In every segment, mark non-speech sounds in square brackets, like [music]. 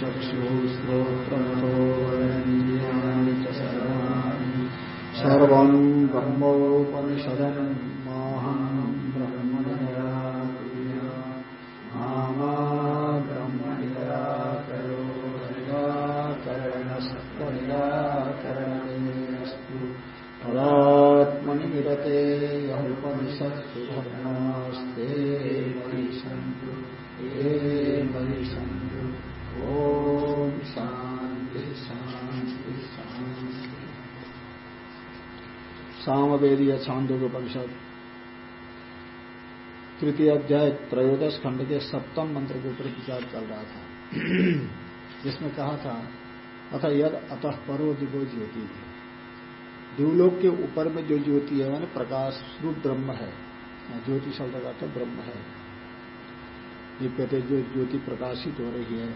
चक्षुश्रोत्रमतो वरेन्द्रियाणि च सर्वाणि। सर्वम् छांदोग्य परिषद तृतीय अध्याय त्रयोदश खंड के सप्तम मंत्र के ऊपर विचार चल रहा था। [clears throat] जिसमें कहा था अतः यद अतः परो दिगो ज्योति। दिवलोक के ऊपर में जो ज्योति है मैंने प्रकाश रूप ब्रह्म है। ज्योति शब्द का तो ब्रह्म है। दिव्यते जो ज्योति प्रकाशित हो रही है।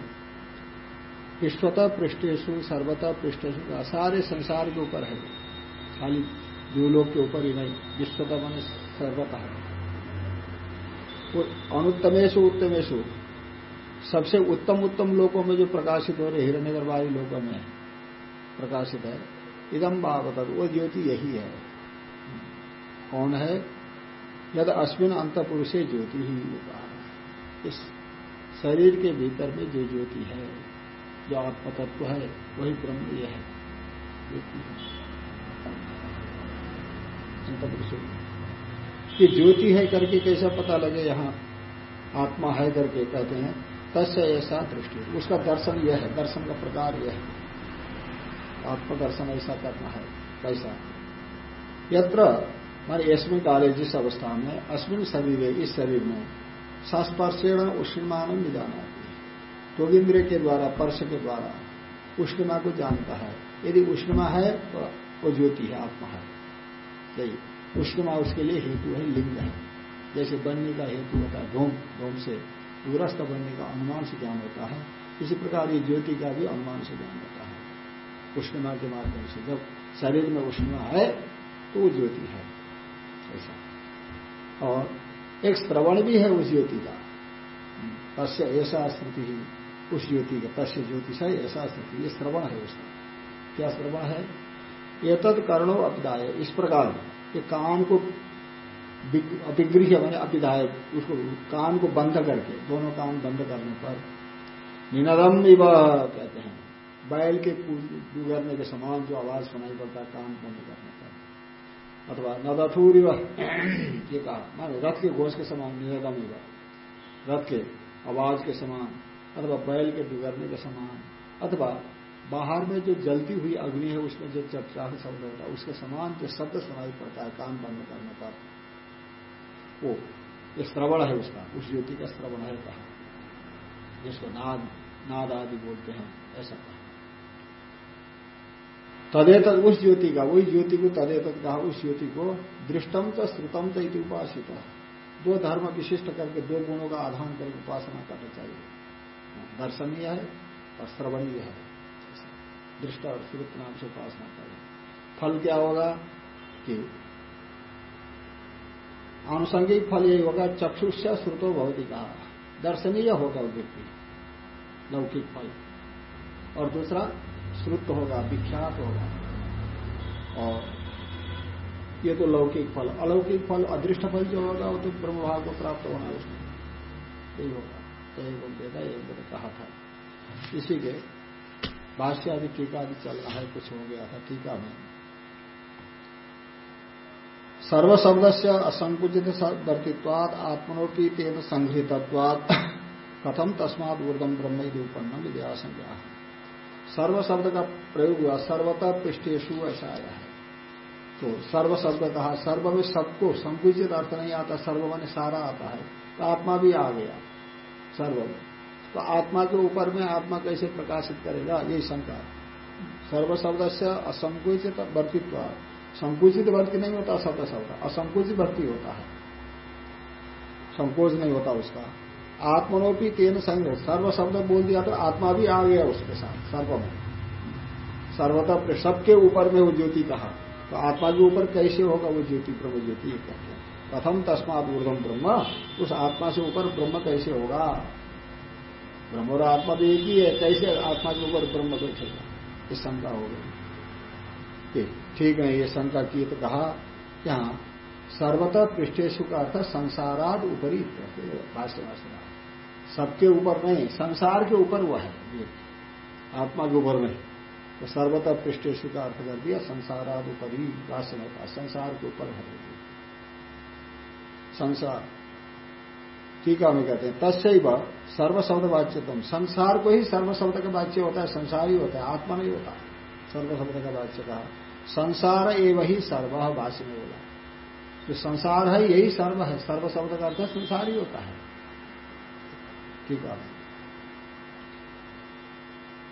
विश्वता पृष्ठेशु सर्वता पृष्ठेशु सारे संसार के ऊपर है। खाली दिवलोक के ऊपर ही नहीं विश्वता मैंने सर्वता है। अनुत्तमेशु उत्तमेशु सबसे उत्तम उत्तम लोकों में जो प्रकाशित हो रहे हिरण्य गर्भाई लोकों में प्रकाशित है इदम भावत, वो ज्योति यही है। कौन है? यद अश्विन अंत पुरुषे ज्योति ही इस शरीर के भीतर में जो ज्योति है, जो आत्मतत्व है, वही ब्रह्म यह है। ज्योति कि ज्योति है करके कैसा पता लगे यहाँ? आत्मा है करके कहते हैं, तस्य ऐसा दृष्टि। उसका दर्शन यह है, दर्शन का प्रकार यह है। आत्मदर्शन ऐसा करना है, कैसा? यत्र, माने यशमिन काले जिस अवस्था में अश्विन शरीर है इस शरीर में संस्पर्शेण उष्णमान में जाना तो इंद्रिय के द्वारा, पर्श के द्वारा उष्णिमा को जानता है। यदि उष्णिमा है तो वो ज्योति है, आत्मा है। यही उष्णिमा उसके लिए हेतु है लिंग है। जैसे बनने का हेतु होता है धूम धूम से दूरस्थ बनने का अनुमान से ज्ञान होता है। इसी प्रकार ये ज्योति का भी अनुमान से ज्ञान होता है। उष्णिमा के माध्यम से जब शरीर में उष्णिमा है तो वो ज्योति है। ऐसा। और एक श्रवण भी है उस ज्योति का। तस्य ऐसा स्मृति ही उस ज्योति का, तस्य ज्योतिष है ऐसा स्मृति ये श्रवण है उसका। क्या श्रवण है? ये तद कर्णो अपिदाय इस प्रकार ये कान को अपिगृह मैंने अपिदाय उसको कान को बंद करके, दोनों कान बंद करने पर निनदम इव कहते हैं। बैल के गुगरने के समान जो आवाज़ सुनाई पड़ता है कान बंद करने पर। अथवा नदथूर ये कहा, माने रथ के घोष के समान निनदम इव। रथ के आवाज़ के समान, अथवा बैल के डुगरने के समान, अथवा बाहर में जो जलती हुई अग्नि है, उसमें जो चर्चा शब्द होता है, उसके समान जो शब्द सुनाई पड़ता है कान बंद करने पर। वो, ये श्रवण है उसका, उस ज्योति का श्रवण है कहा। जिसको नाद नाद आदि बोलते हैं, ऐसा कहा। तदे तदेत उस ज्योति का वही ज्योति को तदे तदेत कहा, उस ज्योति को दृष्टम च श्रुतम च उपासित। दो धर्म विशिष्ट करके दो गुणों का आधान करके उपासना करना चाहिए। दर्शनीय है और श्रवणीय है। दृष्ट और श्रुत नाम से उपासना करें। फल क्या होगा? कि आनुषंगिक फल यही होगा, चक्षुष्य श्रुतो भवती कहा। दर्शनीय होगा व्यक्ति, लौकिक फल। और दूसरा, श्रुत होगा, विख्यात होगा। और ये तो लौकिक फल। अलौकिक फल, अदृष्ट फल जो होगा, वो तो ब्रह्म भाव को प्राप्त होना उसमें। यही होगा। तो यही यही मैंने कहा था। इसी के भाष्य अभी टीका भी चल रहा है, कुछ हो गया था, टीका में। सर्वशब्द से असंकुचित वर्तित्वाद आत्मनोपी तेन संघृतत्वाद कथम तस्माद ऊर्धम ब्रह्म उत्पन्न विद्यासंज्ञा सर्व शब्द का प्रयोग हुआ, सर्वता पृष्ठेशु ऐसा आया है। तो सर्व शब्द कहा, सर्व में सबको संकुचित अर्थ नहीं आता, सर्व में सारा आता है तो आत्मा भी आ गया, सर्व में। तो आत्मा के ऊपर में आत्मा कैसे प्रकाशित करेगा? यही शंका सर्व शब्द से असंकुचित वर्तित्व। संकुचित वर्ती नहीं होता शब्द शब्द असंकुचित भक्ति होता है। संकोच नहीं होता उसका। आत्मनोपी तेन संग सर्व शब्द बोल दिया तो आत्मा भी आ गया उसके साथ, सर्व में। सर्वतः सबके ऊपर में वो ज्योति कहा। तो आत्मा के ऊपर कैसे होगा वो ज्योति? प्रभु ज्योति कहते हैं। प्रथम तस्मात ऊर्धम ब्रह्म। उस आत्मा से ऊपर ब्रह्म कैसे होगा? ब्रह्म और आत्मा तो एक ही है, कैसे आत्मा के ऊपर ब्रह्म बैठेगा ये शंका हो गई। ठीक है, ये शंका की तो कहा, यहाँ, सर्वतः पृष्ठेशु का अर्थ संसाराद भाष्य सबके ऊपर नहीं, संसार के ऊपर वह है आत्मा के ऊपर नहीं। तो सर्वतः पृष्ठेशु का अर्थ कर दिया, संसाराद भाष्य में कहा, संसार के ऊपर है। संसार। है, हमें कहते हैं तस्व सर्व शब्द वाच्यतम संसार को ही सर्व शब्द का वाच्य होता है, संसार ही होता है, आत्मा नहीं होता। सर्व शब्द का वाच्य कहा। संसार एवं ही सर्व वाच्य में बोला जो संसार है, यही सर्व है। सर्व शब्द का अर्थ संसार ही होता है। ठीक है।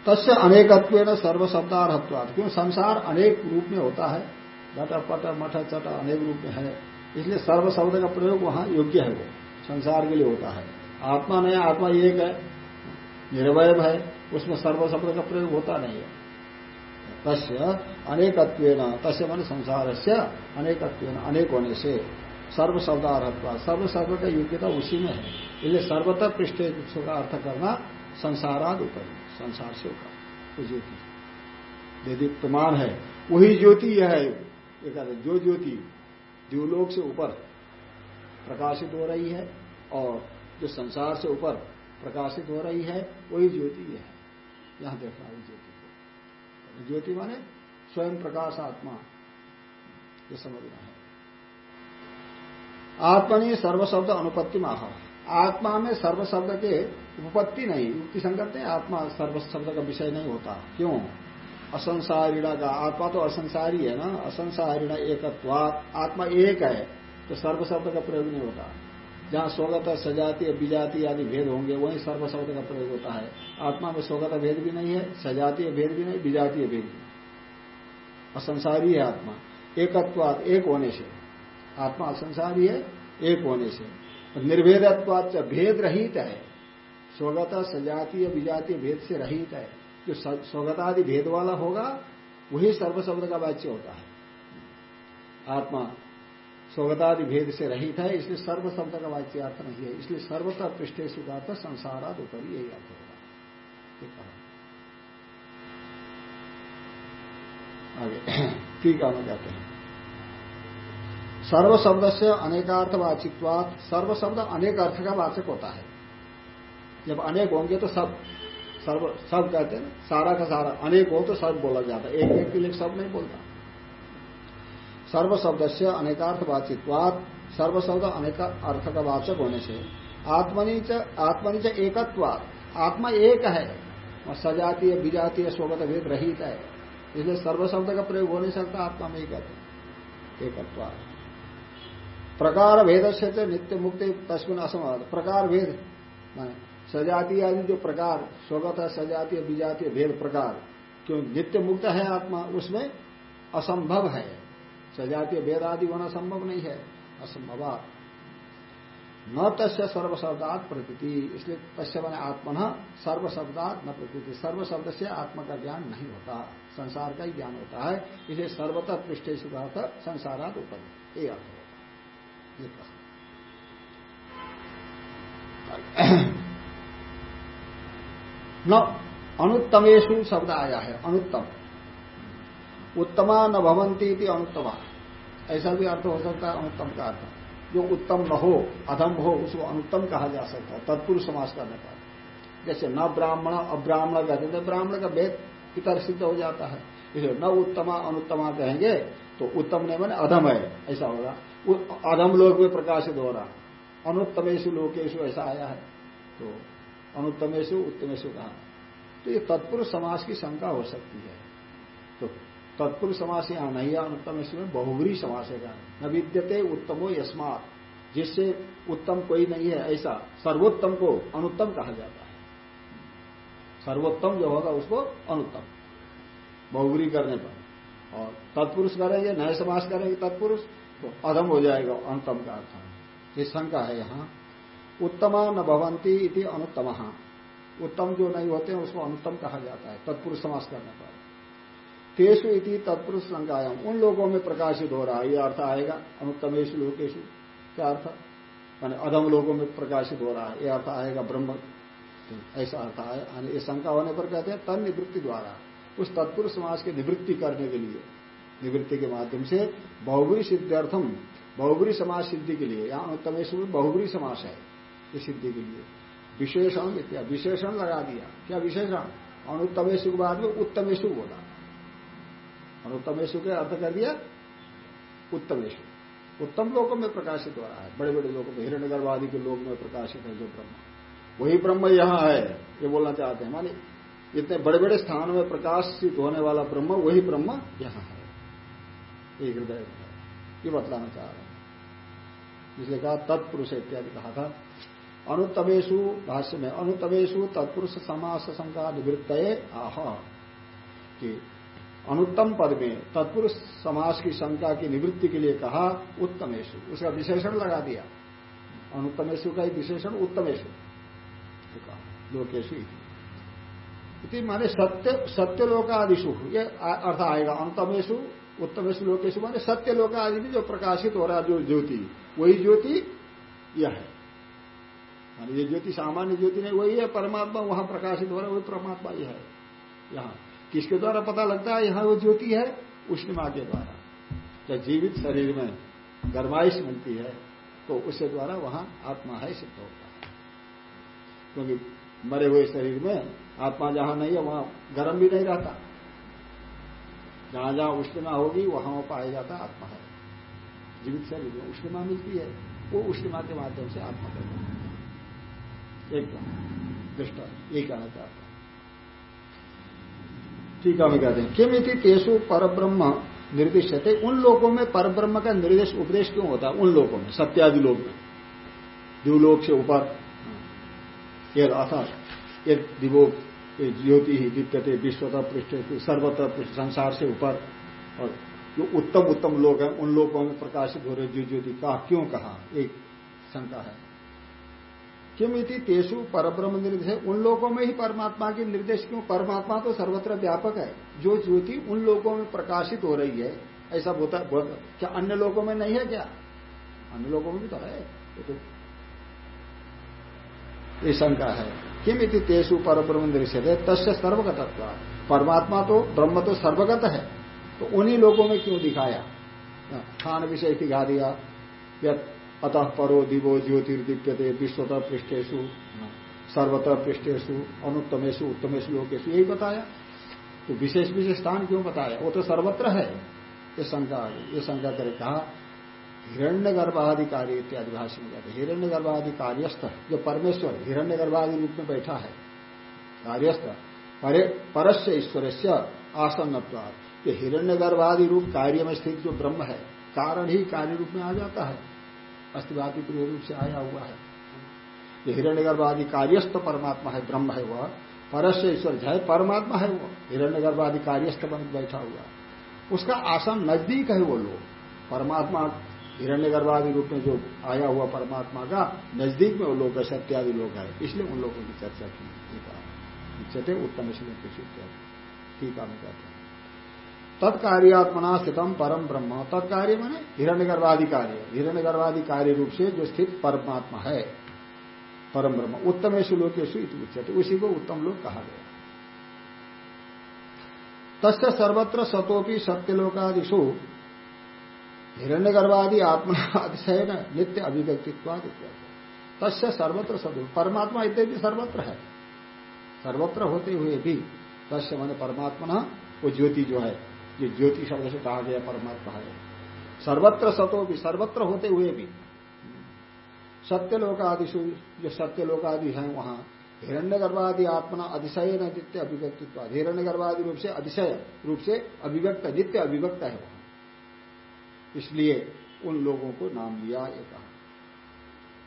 तस्य अनेकत्व न सर्व शब्दार्थत्वाद क्यों? संसार अनेक रूप में होता है। घट पट मठ, चट अनेक रूप में है। इसलिए सर्व शब्द का प्रयोग वहाँ योग्य है वो। संसार के लिए होता है। आत्मा नहीं आत्मा एक है निर्वय है, उसमें सर्व शब्द का प्रयोग होता नहीं है। तस्य अनेकत्व तस्य मन संसार से अनेकत्व अनेक होने से। सर्व शब्दार्थत्व का योग्यता उसी में है। इसलिए सर्वतः पृष्ठ का अर्थ करना संसाराद ऊपर संसार से ऊपर ज्योति। यदि है, वही ज्योति यह है। जो ज्योति द्यूलोक से ऊपर प्रकाशित हो रही है और जो संसार से ऊपर प्रकाशित हो रही है, वही ज्योति है। यहाँ देखना है ज्योति को। ज्योति माने स्वयं प्रकाश आत्मा ये समझना है। आत्मनि सर्वशब्द अनुपत्ति माह। आत्मा में सर्व शब्द के उपपत्ति नहीं युक्ति संगत है, आत्मा सर्व शब्द का विषय नहीं होता। क्यों? असंसारिणा का, आत्मा तो असंसारी है ना? असंसारिणा एकत्वात, आत्मा एक है तो सर्व शब्द का प्रयोग नहीं होता। जहाँ स्वगत सजातीय विजातीय आदि भेद होंगे, वहीं सर्व शब्द का प्रयोग होता है। आत्मा में स्वगत भेद भी नहीं है सजातीय भेद भी नहीं विजातीय भेद भी असंसारी है आत्मा। एकत्वाद एक होने से। आत्मा असंसारी है, एक होने से। निर्भेदत्वात भेद रहित है। स्वगत सजातीय विजातीय भेद से रहित है। जो स्वगतादि भेद वाला होगा, वही सर्व शब्द का वाच्य होता है। आत्मा स्वगतादि भेद से रहित है, इसलिए सर्व शब्द का वाच्य अर्थ नहीं है इसलिए सर्वतः पृष्ठे स्वीकार संसाराद ऊपर यही अर्थ होगा। ठीक है कहते हैं सर्व शब्द से अनेकार्थ वाचित्वात सर्व शब्द अनेक अर्थ का वाचक होता है। जब अनेक होंगे तो सब, सर्व, सब कहते हैं सारा का सारा, अनेक हो तो सब बोला जाता है। एक व्यक्ति लिए सब नहीं बोलता। सर्व शब्द से अनेकार्थ वाचित्वात सर्व शब्द अनेक अर्थ का वाचक होने से। आत्मनि आत्मनि च एकत्वात। आत्मा एक है। सजातीय, विजातीय, स्वगत भेद रहित है। इसलिए सर्व शब्द का प्रयोग हो नहीं सकता, आत्मा में कहते एकत्वात। प्रकार भेद से नित्य मुक्ति तस्मिन असमर्थ प्रकार भेद, माने सजातीय आदि जो प्रकार, स्वगत है सजातीय, विजातीय भेद प्रकार, क्यों नित्य मुक्त है आत्मा, उसमें असंभव है। सजातीय भेद आदि होना संभव नहीं है, असंभव न तस्य सर्वशब्दात प्रकृति, इसलिए तस्य मैंने आत्मा सर्वशब्दात न प्रकृति। सर्व शब्द से आत्मा का ज्ञान नहीं होता, संसार का ही ज्ञान होता है। इसलिए सर्वतः पृष्ठ संसारात ऊपर ये अर्थ होता ये कहा न अनुत्तमेशु शब्द आया है, अनुत्तम। उत्तमा न भवंती अनुत्तमा। ऐसा भी अर्थ हो सकता है अनुत्तम का अर्थ। जो उत्तम न हो, अधम हो, उसको अनुत्तम कहा जा सकता है, तत्पुरुष समाज करने पर जैसे न ब्राह्मण, अब्राह्मण कहते थे ब्राह्मण का भेद इतर सिद्ध हो जाता है इसलिए न उत्तमा, अनुत्तमा कहेंगे तो उत्तम ने मैंने अधम है, ऐसा होगा। अधम लोग में प्रकाशित हो रहा अनुत्तमेशु लोकेशु ऐसा आया है। तो अनुत्तमेशु उत्तमेशु कहा। तो ये तत्पुरुष समाज की शंका हो सकती है। तो तत्पुरुष समास यहाँ नहीं है अनुत्तमेशु में बहुगुरी समास है न विद्यते उत्तमो यस्मात, जिससे उत्तम कोई नहीं है, ऐसा सर्वोत्तम को अनुत्तम कहा जाता है। सर्वोत्तम जो होगा उसको अनुत्तम, बहुगुरी करने पर। और तत्पुरुष करेंगे, नए समास करेंगे तत्पुरुष तो अधम हो जाएगा अनुत्तम का अर्थ। ये शंका है यहाँ। उत्तमा न भवंती इति अनुत्तम। उत्तम जो नहीं होते हैं, उसको अनुत्तम कहा जाता है, तत्पुरुष समास करने पर। तेसु इति तत्पुरुष संकायम उन लोगों में प्रकाशित हो रहा है यह अर्थ आएगा। अनुत्तमेश लोकेशु, क्या अर्थ? मान अधम लोगों में प्रकाशित हो रहा है यह अर्थ आएगा ब्रह्म। ऐसा अर्थ है ये शंका होने पर कहते हैं, तन निवृत्ति द्वारा, उस तत्पुरुष समाज की निवृत्ति करने के लिए। निवृत्ति के माध्यम से बहुबरी सिद्धार्थम बहुबरी समाज सिद्धि के लिए। यहाँ में बहुबरी समाज है, ये सिद्धि के लिए। विशेषण विशेषण लगा दिया। क्या विशेषण? अनुत्तमेशु के बाद में उत्तमेशु बोला। अनुत्तमेशु के अर्थ कर दिया उत्तमेशु उत्तम लोगों में प्रकाशित हो रहा है। बड़े बड़े लोगों में हिरण्य गर्भवादी के लोग में प्रकाशित है जो ब्रह्म। वही ब्रह्म यहाँ है, ये बोलना चाहते हैं। मानी इतने बड़े बड़े स्थानों में प्रकाशित होने वाला ब्रह्म, वही ब्रह्म यहाँ है। ये हृदय ये बतलाना चाह रहे हैं। इसलिए कहा, तत्पुरुष इत्यादि कहा था। अनुतमेशु भाष्य में अनुतमेशु तत्पुरुष समास शंका निवृत्त आह। कि अनुत्तम पद में तत्पुरुष समास की शंका की निवृत्ति के लिए कहा उत्तमेशु उसका विशेषण लगा दिया। अनुत्तमेशु का ही विशेषण उत्तमेशु कहा लोकेशु माने सत्य सत्य लोकादिशु ये अर्थ आएगा अनुतमेशु उत्तमेशु लोकेशु माने सत्य लोकादि में जो प्रकाशित हो रहा जो ज्योति, वही ज्योति यह है। ये ज्योति सामान्य ज्योति नहीं, वही है, परमात्मा वहाँ प्रकाशित हो रहा है, वही परमात्मा यह है। यहाँ। किसके द्वारा पता लगता है? यहाँ वो ज्योति है उष्णिमा के द्वारा। जब जीवित शरीर में गर्माइश मिलती है तो उसके द्वारा वहाँ आत्मा है, सिद्ध होता है। क्योंकि मरे हुए शरीर में आत्मा जहाँ नहीं है, वहाँ गर्म भी नहीं रहता। जहाँ जहाँ उष्णिमा होगी, वहाँ पाया जाता आत्मा है। जीवित शरीर में उष्णिमा मिलती है, वो उष्णिमा के माध्यम से आत्मा करता है। एक दृष्टा ये कहना चाहता है हम कहते हैं किम इति तेसु पर ब्रह्म निर्दिष्ट उन लोगों में पर ब्रह्म का निर्देश उपदेश क्यों होता है? उन लोगों में, सत्यादि लोग में। दिवलोक से ऊपर। ये अर्थात ये दिवो ज्योति ही दिव्यते विश्वता पृष्ठ सर्वत्र पृष्ठ, संसार से ऊपर। और जो उत्तम उत्तम लोग हैं, उन लोगों में प्रकाशित हो रहे ज्योति का। क्यों कहा? एक शंका है। किम इति तेसु परब्रह्म निर्देश उन लोगों में ही परमात्मा की निर्देश क्यों? परमात्मा तो सर्वत्र व्यापक है। जो ज्योति उन लोगों में प्रकाशित हो रही है। ऐसा बोता क्या अन्य लोगों में नहीं है क्या? अन्य लोगों में भी तो है। तो ये शंका है। किम इति तेसु परब्रह्म निर्देश तस्य सर्वगतत्व। परमात्मा तो ब्रह्म तो सर्वगत है। तो उन्हीं लोगों में क्यों दिखाया? खान विषय दिखा दिया। अतः परो दिवो ज्योतिर्दीप्यते विश्वतः पृष्ठेशु सर्वतः पृष्ठेशु अनुत्तमेशु उत्तमेशु लोकेशु यही बताया। तो विशेष विशेष स्थान क्यों बताया? वो तो सर्वत्र है। ये शंका ये शंका करे कहा हिरण्य गर्भाधिकारी इत्यादि भाषण कहते हिरण्य गर्भाधिकार्यस्थ जो परमेश्वर हिरण्य गर्भादि रूप में बैठा है, कार्यस्थ परस्य ईश्वर से आसन्नत्वाद ये हिरण्य गर्भादि रूप कार्य में स्थित जो ब्रह्म है, कारण ही कार्य रूप में आ जाता है। अस्तिवादी प्रिय रूप से आया हुआ है। ये हिरण्यगर्भादि कार्यस्थ परमात्मा है, ब्रह्म है वह। परस्य ईश्वर है परमात्मा है वो। हिरण्यगर्भादि कार्यस्थ बन बैठा हुआ। उसका आसन नज़दीक है वो लोग। परमात्मा, हिरण्यगर्भादि रूप में जो आया हुआ परमात्मा का नज़दीक में वो लोग है सत्यादि लोग है। इसलिए उन लोगों की चर्चा की। उत्तम श्लोक ठीक है कहते हैं। तत्कार्यात्मना स्थितम परम ब्रह्म। तत्कार्य माने हिरण्य गर्भादि कार्य हिरण्य गर्भादि कार्य रूप से जो स्थित परमात्मा है, परम ब्रह्म। उत्तमेशु लोकेशु उच्चते उसी को उत्तम लोक कहा गया। तस्य सर्वत्र सतोपि सत्यलोकादिशु हिरण्य गर्भादि आत्मा अतिशय न नित्य अभिव्यक्तित्वाद तस्य सर्वत्र सतो। परमात्मा इत्यादि सर्वत्र है। सर्वत्र होते हुए भी तस्य मैंने परमात्मा वो ज्योति जो है। ये ज्योति शब्द से कहा गया, परमात्मा है। सर्वत्र सतो भी, सर्वत्र होते हुए भी। सत्य लोकादि जो सत्य लोकादि है वहाँ हिरण्य गर्भादि आत्मा अतिशय नित्य अभिव्यक्तित्व। हिरण्य गर्भादि रूप से अतिशय रूप से अभिव्यक्त, नित्य अभिव्यक्त है इसलिए उन लोगों को नाम लिया ये कहा।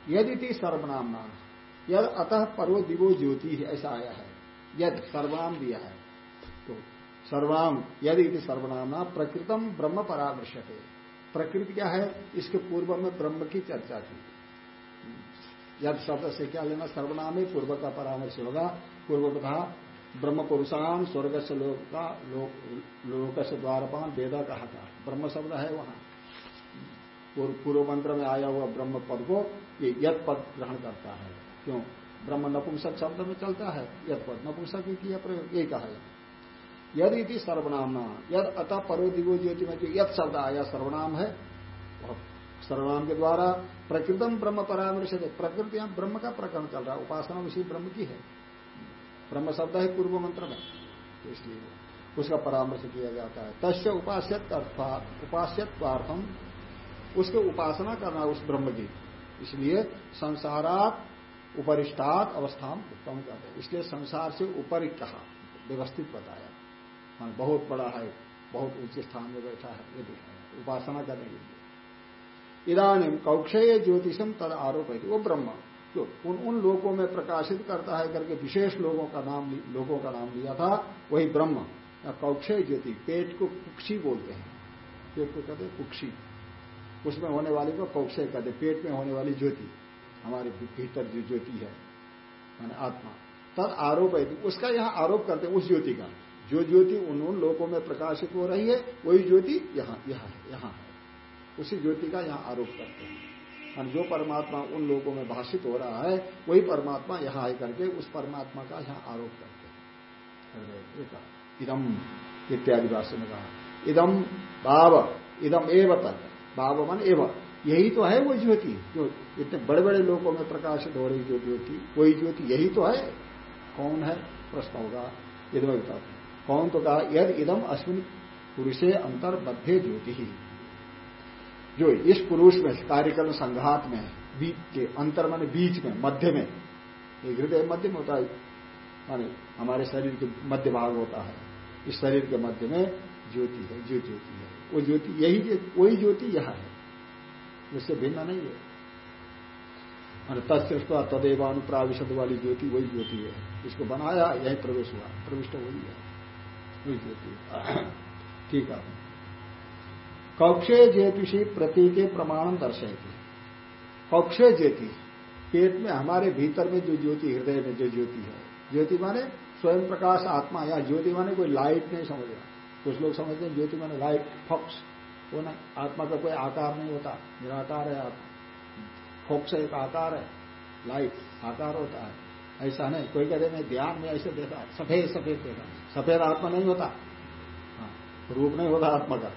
यदि थी सर्वनाम नाम यद अतः पर्व दिवो ज्योति, ऐसा आया है। यद सर्वनाम दिया है। सर्वनाम यदि सर्वनाम प्रकृतम ब्रह्म परामर्शते। प्रकृति क्या है? इसके पूर्व में ब्रह्म की चर्चा की। यद शब्द से क्या लेना? सर्वनाम ही पूर्व का परामर्श होगा। पूर्व कथा ब्रह्म पुरुषान स्वर्ग से लोक का लोक से द्वारपान वेदा कहा था। ब्रह्म शब्द है वहाँ। पूर्व मंत्र में आया हुआ ब्रह्म पद को ये यद पद ग्रहण करता है। क्यों? ब्रह्म नपुंसक शब्द में चलता है। यद पद नपुंसक ही किया प्रयोग, यही कहा यद इति सर्वनाम यद अतः परो दिवो ज्योति में जो यद शब्द आया सर्वनाम है। सर्वनाम के द्वारा प्रकृतम ब्रह्म परामर्श है प्रकृति यहाँ ब्रह्म का प्रकरण चल रहा है। उपासना उसी ब्रह्म की है। ब्रह्म शब्द है पूर्व मंत्र में। तो इसलिए उसका परामर्श किया जाता है। तस्य उपास्यत उपास्यत्वार्थम उसके उपासना करना उस ब्रह्म की। इसलिए संसारात उपरिष्टात अवस्था उत्तम करते हैं। इसलिए संसार से ऊपर कहा व्यवस्थित बताया। मान बहुत बड़ा है, बहुत ऊँचे स्थान में बैठा है, ये दिखाया उपासना करने के लिए इधानी कौक्षय ज्योतिषम तद आरोप है वो ब्रह्म, जो उन उन लोगों में प्रकाशित करता है करके विशेष लोगों का नाम लोगों का नाम लिया था, वही ब्रह्म। कौक्षय ज्योति, पेट को कुक्षी बोलते हैं। पेट को कहते हैं कुक्षी। उसमें होने वाली को कौक्षय कहते पेट में होने वाली ज्योति, हमारे भीतर जो ज्योति है, माने आत्मा। तद आरोप है उसका यहाँ आरोप करते उस ज्योति का। जो ज्योति उन उन लोगों में प्रकाशित हो रही है, वही ज्योति यहाँ यहाँ है यहाँ है। उसी ज्योति का यहाँ आरोप करते हैं। मान जो परमात्मा उन लोगों में भाषित हो रहा है, वही परमात्मा यहाँ आए करके उस परमात्मा का यहाँ आरोप करते हैं। इदम, इत्यादि भाषा में कहा, इदम भाव, इदम एव तक भाव मन एवं। यही तो है वो ज्योति, जो इतने बड़े बड़े लोगों में प्रकाशित हो रही जो ज्योति, वही ज्योति यही तो है। कौन है? प्रश्न होगा। इधम कौन तो कहा, यद इदम अश्विन पुरुषे अंतर मध्य ज्योति। ही जो इस पुरुष में, कार्यक्रम संघात में, बीच के अंतर माने बीच में, मध्य में, एक हृदय मध्य में होता है। माने हमारे शरीर के मध्य भाग होता है। इस शरीर के मध्य में ज्योति है जो ज्योति है। वो ज्योति, यही वही ज्योति यह है। उससे भिन्न नहीं है। मान तत्सृष्टा तदेवानुप्राविशद वाली ज्योति, वही ज्योति है। इसको बनाया, यही प्रवेश हुआ, प्रविष्ट वही है। ठीक है। कौक्षे ज्योतिषी प्रतीक प्रमाण दर्शेगी कौक्षे ज्योति, पेट में हमारे भीतर में जो ज्योति, हृदय में जो ज्योति है, ज्योति माने स्वयं प्रकाश आत्मा, या ज्योति माने कोई लाइट नहीं समझ रहा। कुछ लोग समझते हैं ज्योति माने लाइट फॉक्स वो ना, आत्मा का कोई आकार नहीं होता, निराकार है आत्मा। फोक्स एक आकार है लाइट आकार होता है। ऐसा नहीं। कोई कहते मैं ध्यान में ऐसे देखा सफ़ेद सफ़ेद देखा। सफ़ेद आत्मा नहीं होता। हाँ, रूप नहीं होता आत्मा का।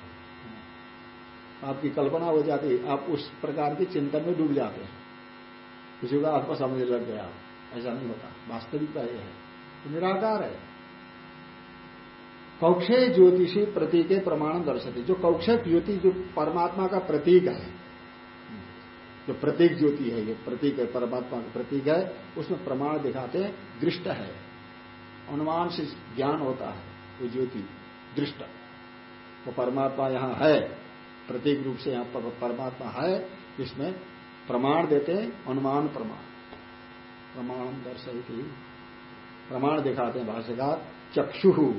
आपकी कल्पना हो जाती आप उस प्रकार के चिंतन में डूब जाते हैं। किसी का आत्मा समझ लग गया ऐसा नहीं होता। वास्तविकता यह है। तो निराकार है। कौक्षे ज्योतिषी प्रतीक प्रमाण दर्शते। जो कौक्षय ज्योति जो परमात्मा का प्रतीक है जो प्रतीक ज्योति है, ये प्रतीक है, परमात्मा का प्रतीक है, उसमें प्रमाण दिखाते हैं, दृष्ट है। अनुमान से ज्ञान होता है, वो ज्योति, दृष्ट। वो परमात्मा यहाँ है, प्रतीक रूप से यहाँ परमात्मा है इसमें प्रमाण देते हैं, अनुमान प्रमाण। प्रमाण दर्शित प्रमाण दिखाते हैं भाष्यकार, चक्षु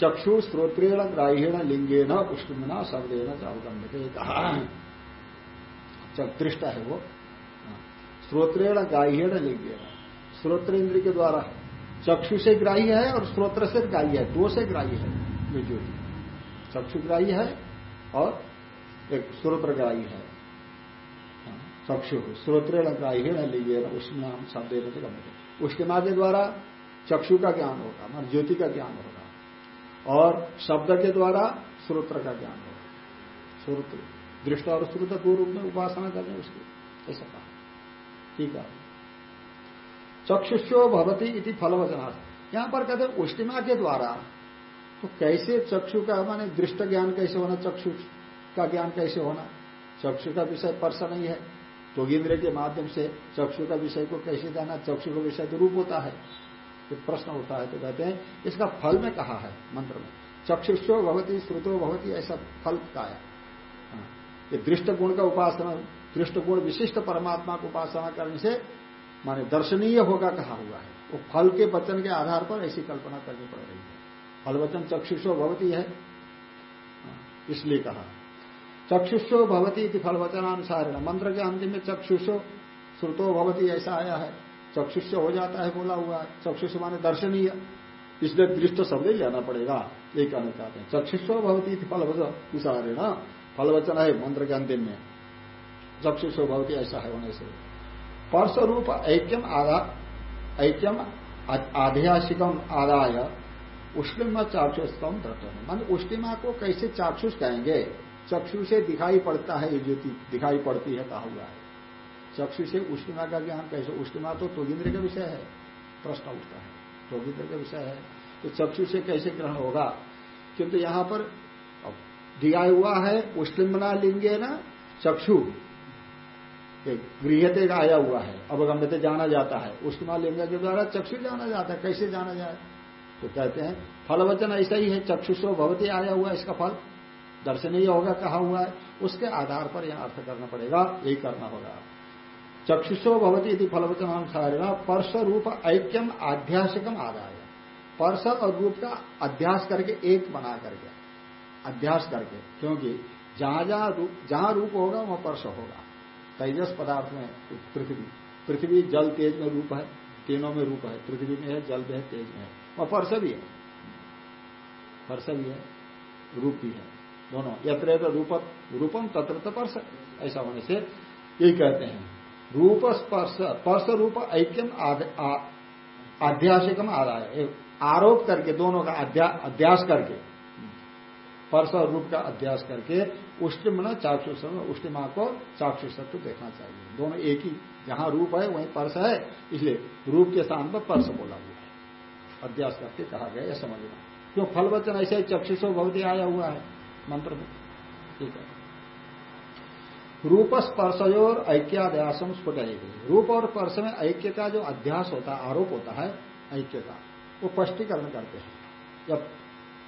चक्षु स्त्रोत्रेण ग्राह्यण, लिंगेन उष्णना शब्देन अवगम्यते, कहा। दृष्ट है वो स्त्रोत्रेण ग्राह्यण लिंगेन स्त्रोत्र इंद्र के द्वारा चक्षु से ग्राह्य है और स्त्रोत्र से ग्राह्य है। दो से ग्राह्य है, ये जो चक्षु ग्राह्य है और एक स्त्रोत्र ग्राह्य है। चक्षु स्त्रोत्रेण ग्राह्यण उसमें उष्ण शब्द उसके माध्य द्वारा चक्षु का ज्ञान होगा मान ज्योति का ज्ञान होगा। और शब्द के द्वारा श्रोत्र का ज्ञान होगा। श्रोत्र दृष्ट और श्रुत दो रूप में उपासना करने उसकी। ऐसा कहा। ठीक है। चक्षुषो भवती इति फलवचनार्थ यहाँ पर कहते उष्टिमा के द्वारा तो कैसे चक्षु का माने दृष्ट ज्ञान कैसे होना चक्षु का ज्ञान कैसे होना? चक्षु का विषय पर्श नहीं है तो इंद्र के माध्यम से चक्षु का विषय को कैसे जाना चक्षु का विषय तो रूप होता है। एक प्रश्न उठता है तो कहते हैं इसका फल में कहा है मंत्र में चक्षुषो भवती श्रुतो भवती ऐसा फल का हाँ, ये दृष्ट गुण का उपासना दृष्ट गुण विशिष्ट परमात्मा को उपासना करने से माने दर्शनीय होगा कहा हुआ है। वो फल के वचन के आधार पर ऐसी कल्पना करनी पड़ रही है। फल वचन चक्षुषो भवती है। हाँ, इसलिए कहा। चक्षुषो भवती फल वचनानुसार मंत्र के अंतिम में चक्षुषो श्रुतो भवती ऐसा आया है। चक्षुष हो जाता है बोला हुआ। है चक्षुष माने दर्शनीय। इसलिए दृष्ट शब्द ही जाना पड़ेगा। एक कहना चाहते हैं। चक्षुष्व भवती फल विचारे ना फल वचन है मंत्र के अंतिम में। चक्षुष्व भवती ऐसा है होने से। पर्श रूप ऐक्यम आधा ऐक्यम आध्यासिकम आदाय। उष्णिमा चाक्षुषम दर्शन मान उष्णिमा को कैसे चाक्षुष कहेंगे? चक्षु से दिखाई पड़ता है ये ज्योति, दिखाई पड़ती है कहा हुआ है। चक्षु से उष्णिमा का ज्ञान कैसे? उष्णिमा तो तोगिंद्र का विषय है। प्रश्न उठता है। तोगिंद्र का विषय है। तो चक्षु से कैसे ग्रहण होगा? किंतु यहाँ पर दिया हुआ है उष्णिमना लिंगे ना, चक्षु। गृहते का आया हुआ है, अवगम्यते जाना जाता है। उष्णिमा लिंग के द्वारा चक्षु जाना जाता है, कैसे जाना जाए? तो कहते हैं फल वचन ऐसा ही है चक्षुषो भवती आया हुआ इसका फल। दर्शनीय होगा, कहा हुआ है। उसके आधार पर यह अर्थ करना पड़ेगा, यही करना होगा। चक्षुषो भवती यदि फलवचन अनुसार पर्श रूप ऐक्यम आध्यासिकम आदाय। पर्श और रूप का अध्यास करके एक बना करके। अध्यास करके, क्योंकि जहाँ जहाँ रूप जहाँ रूप होगा, वहाँ पर्श होगा। तेजस पदार्थ में पृथ्वी पृथ्वी जल, तेज में रूप है, तीनों में रूप है। पृथ्वी में है, जल में है, तेज में है। और पर्श भी है। पर्श भी है, रूप भी है। दोनों, यत्र रूप, रूपम तत्र पर्श ऐसा होने से यही कहते हैं। रूप स्पर्श स्पर्श रूप ऐक्यम आध्यासिकम आदाय। आरोप करके, दोनों का अध्यास करके। पर्श और रूप का अध्यास करके उष्टि उष्टिम चाक्षुष उष्टिमा को चाक्षुषत्व देखना चाहिए। दोनों एक ही, जहाँ रूप है वहीं पर्श है, इसलिए रूप के स्थान पर पर्श बोला हुआ है। अध्यास करके कहा गया, यह समझना। क्यों? फल वचन ऐसे चक्षुषो भवती आया हुआ है, मंत्र में। ठीक है। रूप स्पर्शयोर ऐक्याध्यासम स्फुट रूप और स्पर्श में ऐक्य का जो अध्यास होता है, आरोप होता है, ऐक्य का, वो स्पष्टीकरण करते हैं। जब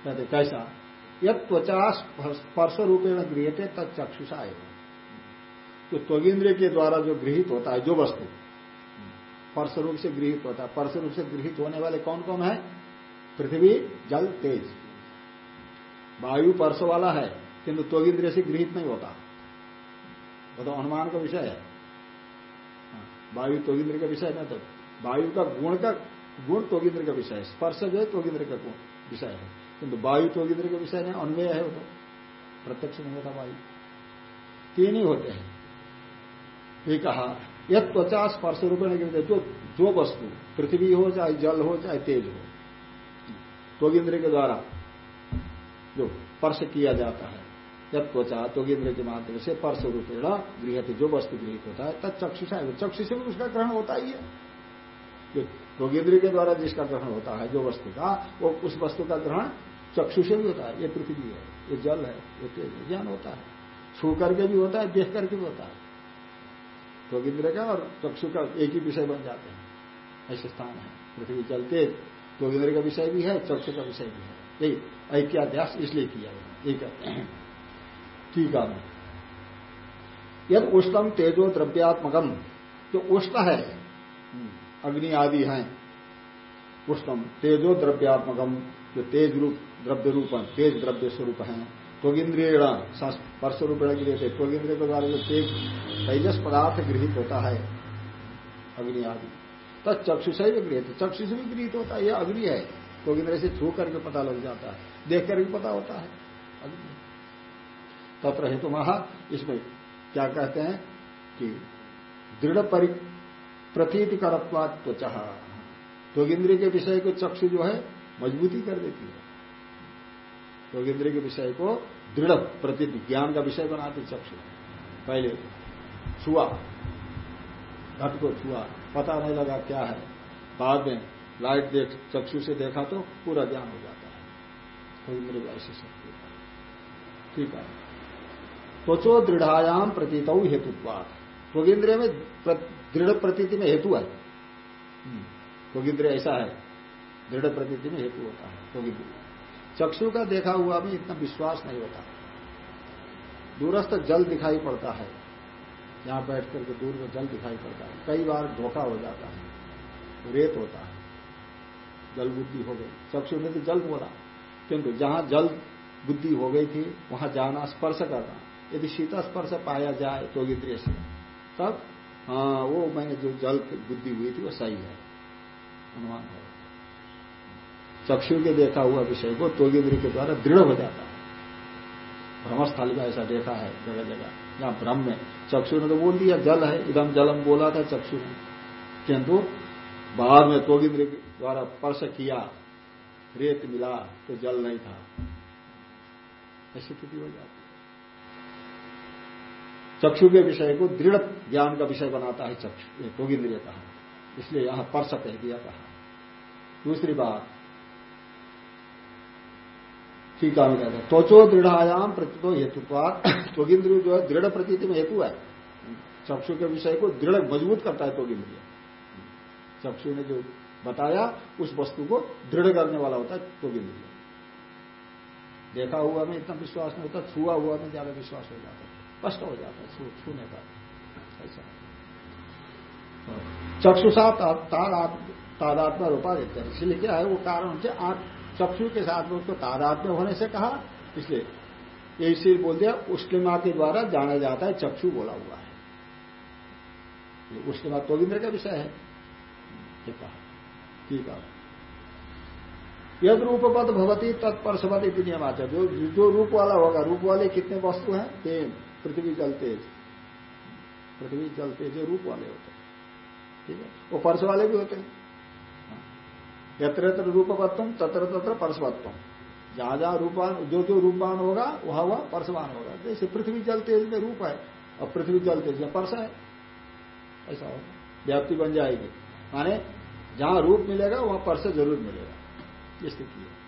कहते कैसा? यद त्वचा स्पर्श रूपेण गृहते तब चक्षुषा आएगा तो त्वगिंद्र के द्वारा जो गृहित होता है जो वस्तु स्पर्श रूप से गृहित होता है स्पर्श रूप से गृहित होने वाले कौन कौन है? पृथ्वी जल तेज। वायु पर्श वाला है किंतु त्वगिंद्र से गृहित नहीं होता। वो तो अनुमान का विषय है। हाँ, वायु त्वगिंद्र का विषय नहीं तो। वायु का गुण का गुण त्वगिंद्र का विषय है। स्पर्श जो है त्वगिंद्र का विषय है। किंतु वायु त्वगिंद्र के विषय नहीं अन्वय है वो तो। प्रत्यक्ष नहीं होता वायु। तीन ही होते हैं। ये कहा, यह त्वचा स्पर्श रूप में जो जो वस्तु, पृथ्वी हो चाहे जल हो चाहे तेज हो, त्वगिंद्र के द्वारा जो स्पर्श किया जाता है जब त्वचा त्वगिंद्र के माध्यम से पर्श रूपेण गृह जो वस्तु गृहित होता है तब चक्षुषा चक्षु से भी उसका ग्रहण होता ही है। जो त्वगिंद्र के द्वारा जिसका ग्रहण होता है, जो वस्तु का, वो उस वस्तु का ग्रहण चक्षु से भी होता है, ये पृथ्वी है, ये जल है, ये तेज है, ज्ञान होता है। छू करके भी होता है, देख करके भी होता है। त्वगिंद्र का और चक्षु का एक ही विषय बन जाते हैं। ऐसे स्थान है, पृथ्वी, जल, तेज। त्वगिंद्र का विषय भी है, चक्षु का विषय भी है। यही ऐक्याध्यास इसलिए किया गया ये कहते हैं। ठीक है। यद उष्णम तेजो द्रव्यात्मकम जो उष्ण है, अग्नि आदि हैं उष्णम तेजो द्रव्यात्मकम जो तेज रूप द्रव्य रूपन तेज द्रव्य स्वरूप है। त्वगिंद्रिय स्पर्श रूपेण गृह त्वगिंद्रिय के द्वारा जो तेज तेजस पदार्थ गृहित होता है। अग्नि आदि। तब चक्षु से भी गृहित चक्षु से भी गृहित होता है यह अग्नि है। त्वगिंद्र से छू करके पता लग जाता है। देख कर भी पता होता है। अग्नि। तत्र हेतु महा, इसमें क्या कहते हैं कि दृढ़ प्रतीति करत्वाद त्वचा। त्वगिंद्र के विषय को चक्षु जो है, मजबूती कर देती है। त्वगिंद्र के विषय को दृढ़ प्रति ज्ञान का विषय बनाते चक्षु पहले, छुआ। घट को छुआ। पता नहीं लगा क्या है। बाद में लाइट देख, चक्षु से देखा तो पूरा ज्ञान हो जाता है। त्वगिंद्र ऐसी शक्ति ठीक है। त्वचो दृढ़ायाम प्रतीत हेतुत्वाद त्वगिंद्र में दृढ़ प्रतीति में हेतु है। त्वगिंद्र ऐसा है। दृढ़ प्रतीति में हेतु होता है। त्वगिंद्र चक्षु का देखा हुआ भी इतना विश्वास नहीं होता। दूरस्थ जल दिखाई पड़ता है। यहाँ बैठ करके दूर में जल दिखाई पड़ता है। कई बार धोखा हो जाता है, रेत होता है, जल बुद्धि हो गई। चक्षु में तो जल बोला किंतु जहाँ जल बुद्धि हो गई थी, वहाँ जाना स्पर्श करना। यदि शीता स्पर्श पाया जाए तो इंद्रिय से तब हाँ वो मैंने जो जल बुद्धि हुई थी, वो सही है। अनुमान है चक्षु के देखा हुआ विषय को तोगिंद्री के द्वारा दृढ़ हो जाता है। भ्रमस्थल में ऐसा देखा है, जगह जगह यहाँ भ्रम में चक्षु ने तो बोल दिया, जल है इदम जलम बोला था चक्षु ने। किंतु बाद में तोगिंद्र द्वारा स्पर्श किया, रेत मिला तो जल नहीं था। ऐसी स्थिति हो जाती चक्षु के विषय को दृढ़ ज्ञान का विषय बनाता है चक्षु तोगिंद्रिय कहा। इसलिए यहाँ पर्श कह दिया कहा। दूसरी बात ठीक है कहते हैं। त्वचो दृढ़ायाम प्रतितो हेतुत्वाद त्वगिंद्रिय जो है, दृढ़ प्रतीति में हेतु है। चक्षु के विषय को दृढ़ मज़बूत करता है तोगिंद्रिय चक्षु ने जो बताया, उस वस्तु को दृढ़ करने वाला होता है तोगिंद्रिय देखा हुआ में इतना विश्वास नहीं होता, छुआ हुआ में ज़्यादा विश्वास हो जाता है। स्पष्ट हो जाता है छूने का। ऐसा। चक्षुषा तादात्मा रूपा देते हैं। इसलिए क्या है, वो कारण से आँख चक्षु के साथ में उसको तादात्म्य होने से कहा, इसलिए ये इसलिए बोल दिया उष्णिमा के द्वारा जाना जाता है, चक्षु बोला हुआ है। उष्णिमा तोगिंद्र का विषय है। ठीक है। यद रूपपद भवती तत्परसवत इति नियमाचा जो जो रूप वाला होगा, रूप वाले कितने वस्तु हैं? तीन। पृथ्वी जल तेज। पृथ्वी जल तेज रूप वाले होते हैं। ठीक है? वो पर्श वाले भी होते हैं। यत्र यत्र रूपवत्तम तत्र तत्र परसवत्तम जहाँ जहाँ रूपान, जो जो रूपवान होगा, वहाँ वह परसवान होगा। जैसे पृथ्वी जल तेज में रूप है। और पृथ्वी जल तेज में परस है। ऐसा होगा। व्याप्ति बन जाएगी। माने जहाँ रूप मिलेगा, वहाँ परस ज़रूर मिलेगा। ये स्थिति है।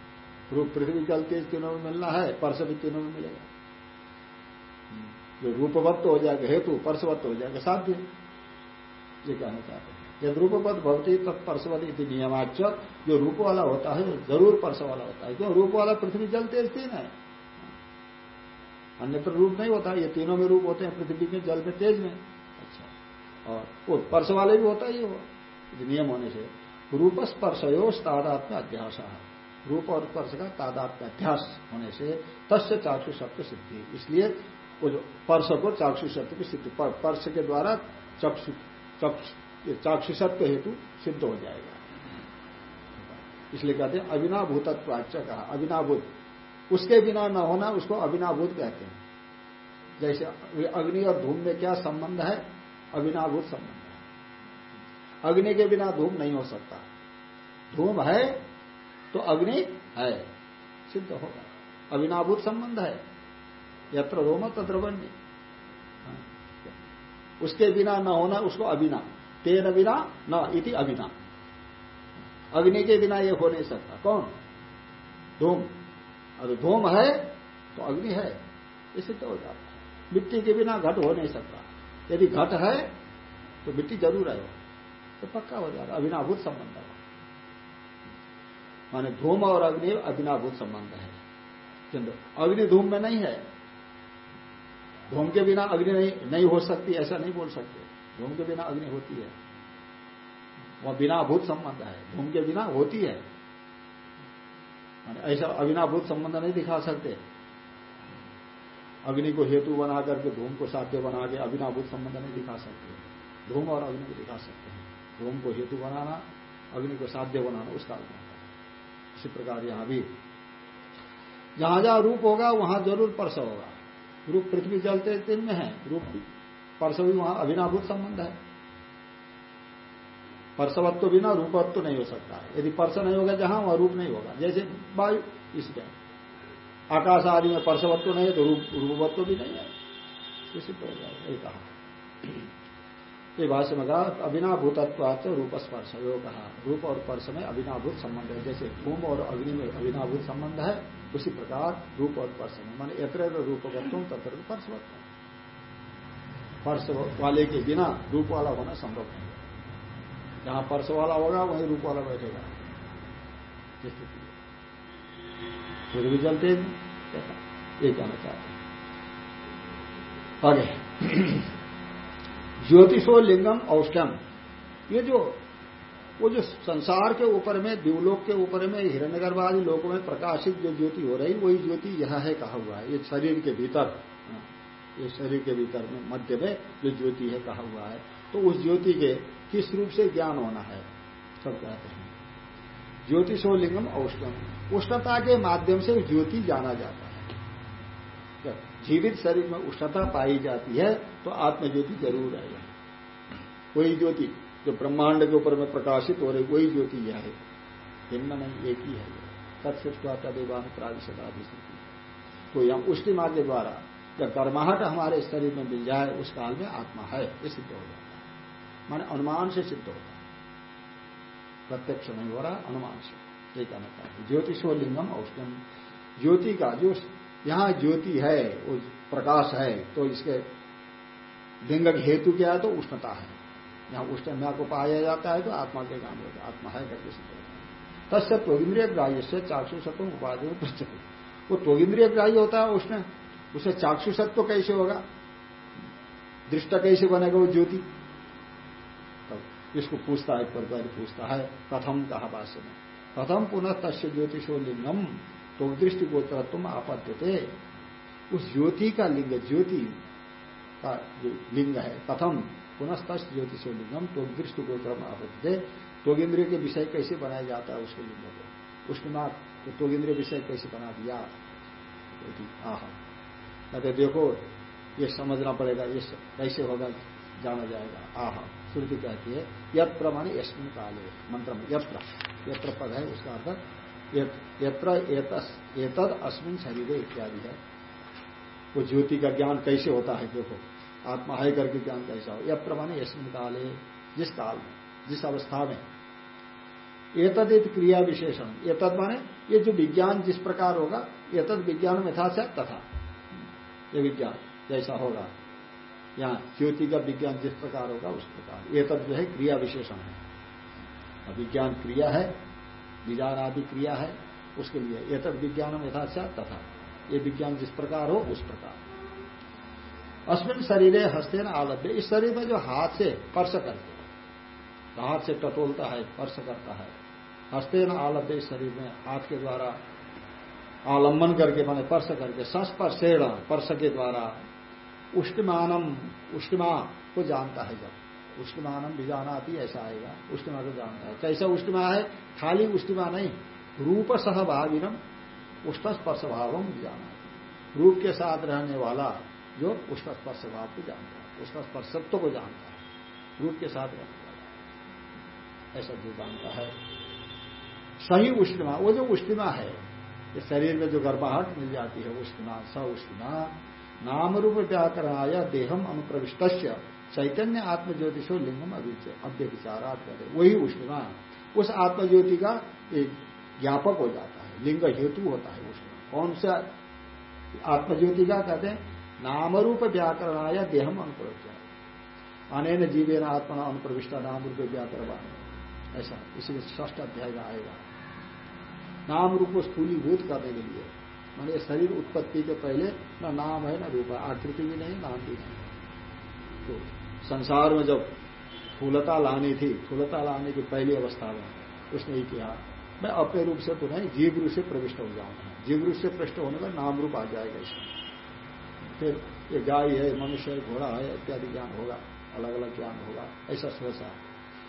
रूप पृथ्वी जल तेज तीनों में मिलना है, परस भी तीनों में मिलेगा। जो रूपवत्त हो जाएगा, हेतु परसवत्त हो जाएगा, साध्य। ये कहना चाहते हैं। जब रूपवत भवती तब परसवत इति नियमाच जो रूप वाला होता है, ज़रूर परस वाला होता है। क्यों? रूप वाला पृथ्वी जल तेज तीन है। अन्यत्र रूप नहीं होता, ये तीनों में रूप होते हैं, पृथ्वी में जल में, तेज में। अच्छा। और वो परस वाले भी होता ही वो। नियम होने से। रूप स्पर्शयो तादात्म्य अध्यास। रूप और स्पर्श का तादात्म्य अध्यास होने से तस्य चाक्षु शब्द सिद्धि। इसलिए वो जो पर्श को चाक्षु शब्द की सिद्धि पर्श के द्वारा चक्षु चाक्षुषत्व हेतु सिद्ध हो जाएगा। इसलिए कहते हैं अविनाभूतत्वाच कहा, अविनाभूत। उसके बिना न होना, उसको अविनाभूत कहते हैं। जैसे अग्नि और धूम में क्या संबंध है? अविनाभूत संबंध है। अग्नि के बिना धूम नहीं हो सकता। धूम है तो अग्नि है, सिद्ध होगा। अविनाभूत संबंध है, यत्र रोम तत्र बन्य हाँ। उसके बिना न होना, उसको अबिना तेन बिना न इति अबिना अग्नि के बिना ये हो नहीं सकता। कौन? धूम। अगर धूम है तो अग्नि है। ये सिद्ध हो जाता है। मिट्टी के बिना घट हो नहीं सकता। यदि घट है तो मिट्टी ज़रूर है। तो पक्का हो जाएगा। अभिनाभूत संबंध है। माने धूम और अग्नि अभिनाभूत संबंध है। किंतु अग्नि धूम में नहीं है। धूम के बिना अग्नि नहीं नहीं हो सकती, ऐसा नहीं बोल सकते। धूम के बिना अग्नि होती है। वह बिनाभूत संबंध है। धूम के बिना होती है। ऐसा अविनाभूत संबंध नहीं दिखा सकते। अग्नि को हेतु बना करके, धूम को साध्य बना के अविनाभूत संबंध नहीं दिखा सकते। धूम और अग्नि को दिखा सकते हैं। धूम को हेतु बनाना, अग्नि को साध्य बनाना, उसका इसी प्रकार यहाँ भी। जहाँ जहाँ रूप होगा, वहाँ ज़रूर परस होगा। रूप पृथ्वी जलते दिन में है। रूप परसव वहाँ अभिनाभूत संबंध है। परसवत्व बिना रूपत्व तो नहीं हो सकता है। यदि परस नहीं होगा, जहाँ वहाँ रूप नहीं होगा। जैसे वायु इसमें आकाश आदि में परसवत्व नहीं है तो रूप, रूपत्व भी नहीं है। इसी ये कहा। ये भाष्य में कहा अभिनाभूतत्वाच रूप स्पर्श यो कहा। रूप और पर्श में अभिनाभूत संबंध है। जैसे धूम और अग्नि में अभिनाभूत संबंध है, उसी प्रकार रूप और पर्श में। मान यत्र रूपवत्व, तत्र पर्शवत्व पर्श वाले के बिना रूप वाला होना संभव नहीं। है जहाँ पर्श वाला होगा, वहीं रूप वाला बैठेगा। फिर भी चलते ये कहना चाहते आगे। ज्योतिषो लिंगम औष्टम ये जो, वो जो संसार के ऊपर में, दिवलोक के ऊपर में, हिरण्यगर्भादि लोगों में प्रकाशित जो ज्योति हो रही, वही ज्योति यह है कहा हुआ है। ये शरीर के भीतर। ये शरीर के भीतर में मध्य में जो ज्योति है कहा हुआ है तो उस ज्योति के किस रूप से ज्ञान होना है? सब कहते हैं। ज्योतिषो लिंगम औष्टम उष्णता के माध्यम से ज्योति जाना जाता है। जीवित शरीर में उष्णता पाई जाती है तो आत्मज्योति ज़रूर है। वही ज्योति जो ब्रह्मांड के ऊपर में प्रकाशित हो रही, वही ज्योति यह है। भिन्न नहीं, एक ही है। तत्सृष्टा तदेवान प्राविशदाधि तो यहाँ उष्टिमा के द्वारा जब गर्माहट हमारे शरीर में मिल जाए, उस काल में आत्मा है, ये सिद्ध हो जाता है। माने अनुमान से सिद्ध होता है। प्रत्यक्ष नहीं हो रहा, अनुमान से। ये कहना चाहते ज्योतिषो लिंगम औष्णम। ज्योति का जो यहाँ ज्योति है, वो प्रकाश है तो इसके लिंग हेतु क्या है? तो उष्णता है। यहाँ उष्णता को पाया जाता है तो आत्मा के काम होता है। आत्मा है करके सिद्ध होता है। तस्य त्वगिंद्रिय ग्राह्य से चाक्षुषत्व उपाधि में प्रचलित वो त्वगिंद्रिय ग्राह्य होता है, उष्ण उसे चाक्षुषत्व कैसे होगा? दृष्ट कैसे बनेगा वो ज्योति? तो इसको पूछता है पर पूछता है, कथम कहा भाष्य में। कथम पुनः तस्य ज्योतिषो लिंगम तो दृष्टि गोचरत्व आपत्त्यते उस ज्योति का लिंग, ज्योति का जो लिंग है, कथम पुनस्त ज्योतिषो लिंगम तो दृष्टि गोचरम आपत्ति तो इंद्रिय के विषय कैसे बनाया जाता है उसके लिंग को? उसके बाद तो तोगिंद्रिय विषय कैसे बना दिया? आह। कहते देखो, ये समझना पड़ेगा, ये कैसे होगा, जाना जाएगा। आह, श्रुति कहती है, यत्र प्रमाण यशमिन काले, मंत्र में, यत्र यत्र पद है, उसका अर्थ यत्र एतद अस्मिन शरीर इत्यादि है। वो ज्योति का ज्ञान कैसे होता है, देखो, आत्मा है करके ज्ञान कैसा हो। यत्र माने यशमिन काले, जिस काल में, जिस अवस्था में। एतद क्रिया विशेषण, एतद माने, ये जो विज्ञान जिस प्रकार होगा, एतद विज्ञान था तथा। ये विज्ञान, जैसा होगा यहाँ ज्योति का विज्ञान जिस प्रकार होगा, उस प्रकार। एतद जो है, क्रिया विशेषण है। विज्ञान क्रिया है विजार आदि क्रिया है, उसके लिए ये तक विज्ञान यथाचा तथा। ये विज्ञान जिस प्रकार हो, उस प्रकार। अश्विन शरीर हस्ते न आलभ्य। इस शरीर में जो हाथ से स्पर्श करते तो हाथ से टटोलता है, स्पर्श करता है। हस्ते न आलभ्य इस शरीर में, हाथ के द्वारा आलंबन करके, माने स्पर्श करके, संस्पर्शेण स्पर्श के द्वारा उष्टमानम, उष्टमा को जानता है जब। उष्टमानम भी जाना आती ऐसा आएगा। उष्टिमा को जानता है। कैसा उष्टिमा है? खाली उष्टिमा नहीं रूप सहभाविनम उष्ण स्पर्श भावम जाना रूप के साथ रहने वाला जो उष्ण स्पर्श भाव को जानता है उष्ण स्पर्शत्व को जानता है, रूप के साथ रहने वाला ऐसा जो जानता है। सही उष्णिमा वो जो उष्णिमा है इस शरीर में जो गर्भाहट मिल जाती है उष्णिमा स उष्णिमा नाम रूप व्याकरणाया देहम अनुप्रविष्ट चैतन्य आत्मज्योतिषो लिंगम अव्य विचारात करे वही उष्णिमा उस आत्मज्योति का एक ज्ञापक हो जाता है, लिंग हेतु होता है उसमें कौन सा आत्मज्योति का कहते हैं? नामरूप व्याकरणाया देहम अनुप्रविष्ट अनेन जीवेन आत्मा अनुप्रविष्ट नाम रूप व्याकरण ऐसा, इसलिए ष्ठ अध्याय आएगा। नाम रूप को स्थूलीभूत करने के लिए। मैंने शरीर उत्पत्ति के पहले न नाम है न रूप है, आकृति भी नहीं, नाम भी नहीं। तो संसार में जब फूलता लानी थी, फूलता लाने की पहली अवस्था में उसने ही किया, मैं अपने रूप से तो नहीं, जीव रूप से प्रविष्ट हो जाऊँगा। जीव रूप से प्रविष्ट होने का नाम रूप आ जाएगा इसमें। फिर ये गाय है, मनुष्य है, घोड़ा है, इत्यादि ज्ञान होगा अलग अलग ज्ञान होगा, ऐसा सोचा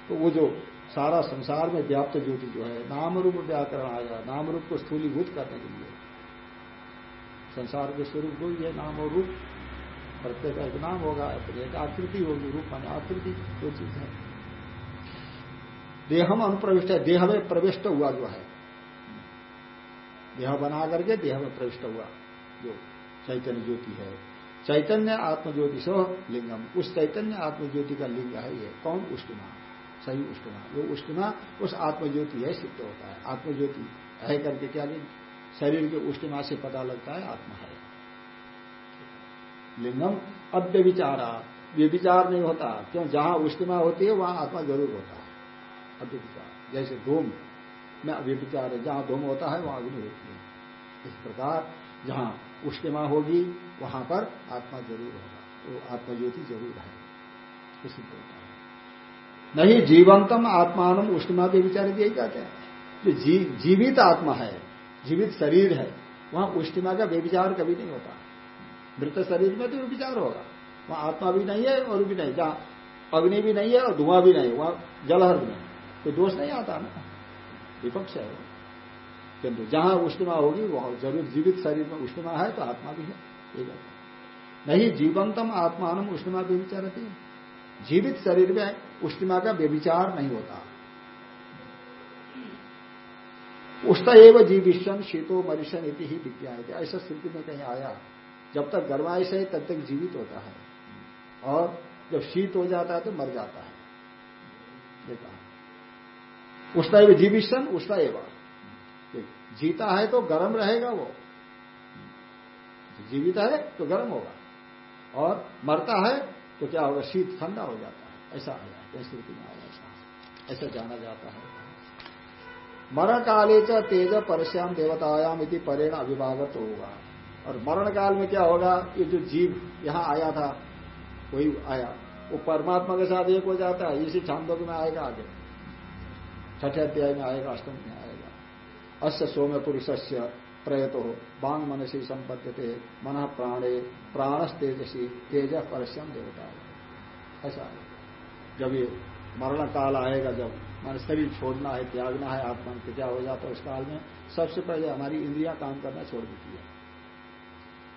तो वो जो सारा संसार में व्याप्त ज्योति जो है नाम रूप व्याकरण आया नाम रूप को स्थूलीभूत करने के लिए। संसार के स्वरूप को ये नाम और रूप। प्रत्येक एक नाम होगा एक आकृति होगी, रूप माने आकृति, दो चीज़ है। देहम अनुप्रविष्ट है, देह में प्रविष्ट हुआ जो है। देह बना करके देह में प्रविष्ट हुआ, जो चैतन्य ज्योति है। चैतन्य आत्मज्योति सो लिंगम। उस चैतन्य आत्मज्योति का लिंग है ये। कौन? उष्टिमा सही उष्टिमा वो उष्टिमा उस आत्मज्योति है, सिद्ध होता है। आत्मज्योति है करके क्या लिंग? शरीर के उष्टिमा से पता लगता है आत्मा है। लिंगम अव्य विचारा व्यविचार नहीं होता। क्यों? जहाँ उष्णिमा होती है, वहाँ आत्मा ज़रूर होता है। अव्य विचार जैसे धूम में अव्यविचार है। जहाँ धूम होता है, वहाँ अग्नि होती है। इस प्रकार जहाँ उष्णिमा होगी, वहाँ पर आत्मा ज़रूर होगा। तो आत्मज्योति ज़रूर है। उसी होता है नहीं जीवंतम आत्मान उष्णिमा के विचार यही कहते हैं। जो जी, जीवित आत्मा है जीवित शरीर है वहाँ उष्णिमा का व्यविचार कभी नहीं होता। मृत शरीर में तो विचार होगा। वहाँ आत्मा भी नहीं है और भी नहीं जहाँ अग्नि भी नहीं है और धुआँ भी नहीं वहाँ जलहर भी नहीं। कोई दोष नहीं आता ना। विपक्ष है किंतु जहाँ उष्णिमा होगी वहाँ ज़रूर जीवित शरीर में उष्णिमा है तो आत्मा भी है। नहीं जीवंतम आत्मान उष्णिमा व्यविचारती जीवित शरीर में उष्णिमा का व्यविचार नहीं होता। उष्टा एवं जीविशन शीतो मरीशन इति ही विज्ञा ऐसा स्थिति में कहीं आया, जब तक गर्माइश है, तब तक जीवित होता है। और जब शीत हो जाता है तो मर जाता है। देखा उष्टा एवं जीविशन उष्टा एवं जीता है तो गर्म रहेगा वो। जीवित है तो गर्म होगा। और मरता है तो क्या होगा? शीत ठंडा हो जाता है। ऐसा आया स्थिति में आया ऐसा ऐसा जाना जाता है। मरण काले च तेज परश्याम देवतायाम यदि परेण अभिभागत होगा। और मरण काल में क्या होगा? ये जो जीव यहाँ आया था, वही आया। वो परमात्मा के साथ एक हो जाता है। इसी छांदों में आएगा आगे। छठे अध्याय में आएगा, अष्टम में आएगा। अश्य सोम्य पुरुष प्रयत हो बांग मनसी संपद्यते मन प्राणे प्राणस तेजसी तेज परश्यम देवता। ऐसा। जब ये मरण काल आएगा, जब मान शरीर छोड़ना है, त्यागना है, आत्मा तो क्या हो जाता है, उस काल में सबसे पहले हमारी इंद्रिया काम करना छोड़ देती है।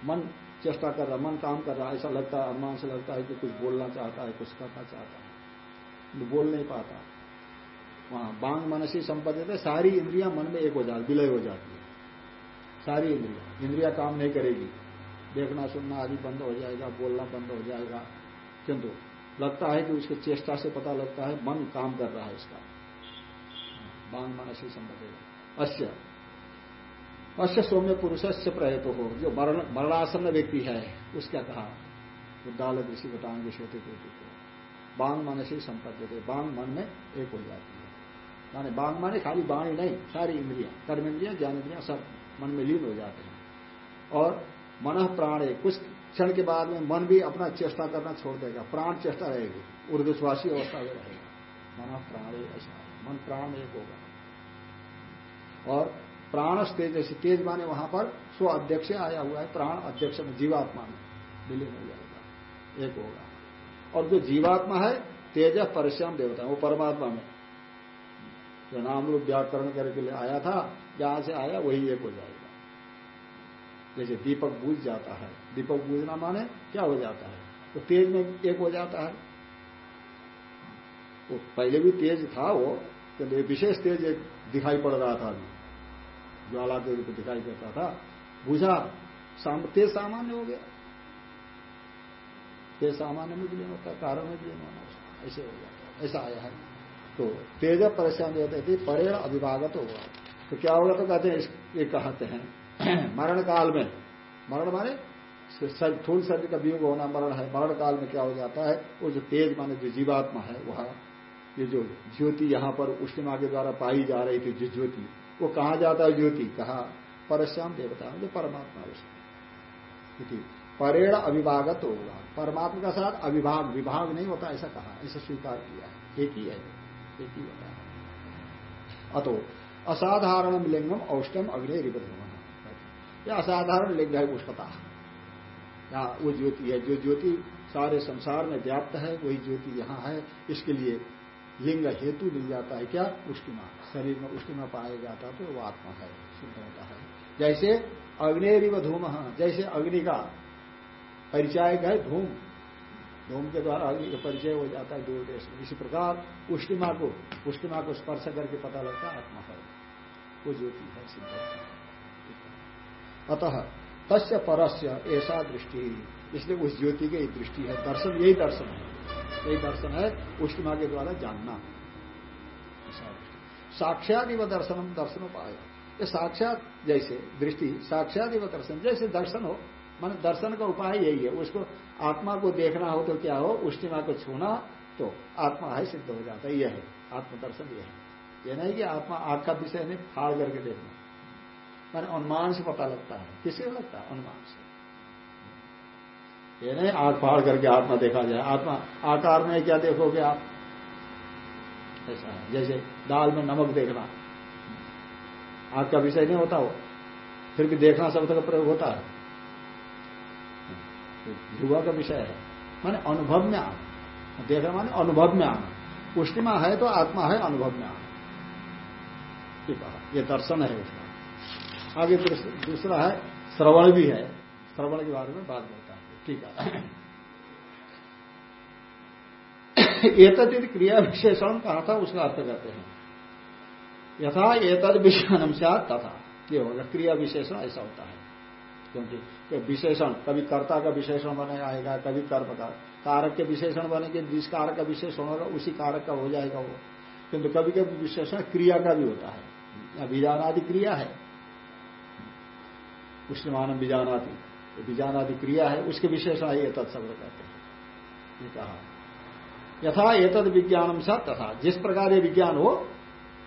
मन चेष्टा कर रहा, मन काम कर रहा है ऐसा लगता है अनुमान से लगता है कि कुछ बोलना चाहता है, कुछ करना चाहता है। बोल नहीं पाता। वहाँ बांग मनसी संपत्ति सारी इंद्रिया मन में एक हो जाती, विलय हो जाती सारी इंद्रिया। इंद्रिया काम नहीं करेगी। देखना, सुनना, आदि बंद हो जाएगा, बोलना बंद हो जाएगा। किंतु लगता है कि उसके चेष्टा से पता लगता है, मन काम कर रहा है इसका। बांग मनसी संपत्ति। अश्य अश्य सौम्य पुरुष से प्रयत हो। जो मरण मरणासन व्यक्ति है उसका कहा? उद्दाल ऋषि घटांग विश्वते को। बांग मनसी संपत्ति थे बांग मन में एक हो जाती है। माने बांग माने खाली बाणी नहीं, सारी इंद्रिया। कर्म इंद्रिया, ज्ञान इंद्रिया, सब। मन में लीन हो जाते हैं। और मन प्राण, कुछ क्षण के बाद में मन भी अपना चेष्टा करना छोड़ देगा। प्राण चेष्टा रहेगी। ऊर्धश्वासी अवस्था में रहेगा। मन प्राण ऐसा मन प्राण एक होगा। और प्राण तेज ऐसी तेज माने वहाँ पर स्व अध्यक्ष आया हुआ है। प्राण अध्यक्ष में जीवात्मा में विलीन हो जाएगा। एक होगा। और जो जीवात्मा है, तेज परिश्रम देवता है। वो परमात्मा में। जो नाम रूप व्याकरण करके लिए आया था जहाँ से आया वही एक हो जाएगा। जैसे दीपक बूझ जाता है। दीपक बूझना माने क्या हो जाता है? तो तेज में एक हो जाता है। वो पहले भी तेज था वो तो विशेष तेज एक दिखाई पड़ रहा था अभी। ज्वाला के रूप दिखाई देता था। बुझा साम, तेज सामान्य हो गया। तेज सामान्य में विलीन होता है कारण में विलीन होना ऐसे हो जाता ऐसा आया है। तो तेज परेशान होते थे परेण अभिभागत होगा तो क्या होगा तो कहते हैं ये कहते हैं, [clears throat] मरण काल में, मरण माने थूल शरीर का वियोग होना मरण है, मरण काल में क्या हो जाता है, वो जो तेज माने जो जीवात्मा है, वह, ये जो ज्योति यहाँ पर उष्णिमा के द्वारा पाई जा रही थी, जिस ज्योति, वो कहा जाता है ज्योति? कहा? परश्याम देवता, जो परमात्मा उसकी परेण अविभागत होगा। परमात्मा का साथ अविभाग, विभाग नहीं होता, ऐसा कहा, ऐसा स्वीकार किया है। एक ही है, एक ही होता है। अतो असाधारण लिंगम औष्टम अग्नि रिबधम यह असाधारण लिंग है पुष्पता यहाँ वो ज्योति है, जो ज्योति सारे संसार में व्याप्त है, वही ज्योति यहाँ है। इसके लिए लिंग हेतु मिल जाता है क्या? उष्टिमा शरीर में उष्टिमा पाया जाता तो वो आत्मा है सिद्ध होता है। जैसे अग्निव धूम जैसे अग्नि का परिचय है, धूम। धूम के द्वारा अग्नि का परिचय हो जाता है दूर देश में। इसी प्रकार उष्टिमा को उष्टिमा को स्पर्श करके पता लगता है आत्मा वो ज्योति है सिद्ध अतः तस्य परस्य ऐसा दृष्टि। इसलिए उस ज्योति की दृष्टि है। दर्शन, यही दर्शन है। यही दर्शन है उष्णिमा के द्वारा जानना। साक्षात व दर्शनम दर्शन पाया ये साक्षात जैसे दृष्टि साक्षात व दर्शन, जैसे दर्शन हो, मान दर्शन का उपाय यही है। उसको आत्मा को देखना हो तो क्या हो उष्णिमा को छूना तो आत्मा है, सिद्ध हो जाता है। यह है। आत्मदर्शन यह है। यह नहीं कि आत्मा आग का विषय नहीं, फाड़ करके देखना। मैंने अनुमान से पता लगता है। किससे लगता है? अनुमान से। ये नहीं आग फाड़ करके आत्मा देखा जाए। आत्मा आकार में क्या देखोगे आप? ऐसा है। जैसे दाल में नमक देखना। आग का विषय नहीं होता वो। फिर भी देखना शब्द का प्रयोग होता है। युवा का विषय है। माने अनुभव में आना। देखना माने अनुभव में आना। पुष्टिमा है तो आत्मा है, अनुभव में आना। ये दर्शन है उसका। आगे दूसरा है, श्रवण भी है। श्रवण के बारे में बात करता है ठीक है। [coughs] एतद क्रिया विशेषण कहा था, उसका अर्थ करते हैं। यथा एतद तथा। ये होगा क्रिया विशेषण ऐसा होता है। क्योंकि विशेषण, कभी कर्ता का विशेषण बने, आएगा, कभी कर्म का। कारक के विशेषण बनेंगे जिस कारक का विशेषण होगा, उसी कारक का हो जाएगा वो। किंतु कभी कभी विशेषण क्रिया का भी होता है। बीजान आदि क्रिया है। उष्णमान बीजान आदि क्रिया है, उसके विशेषण ये तत्शब्द कहते हैं। ये कहा। यथा एतद विज्ञानम सा तथा। जिस प्रकार ये विज्ञान हो,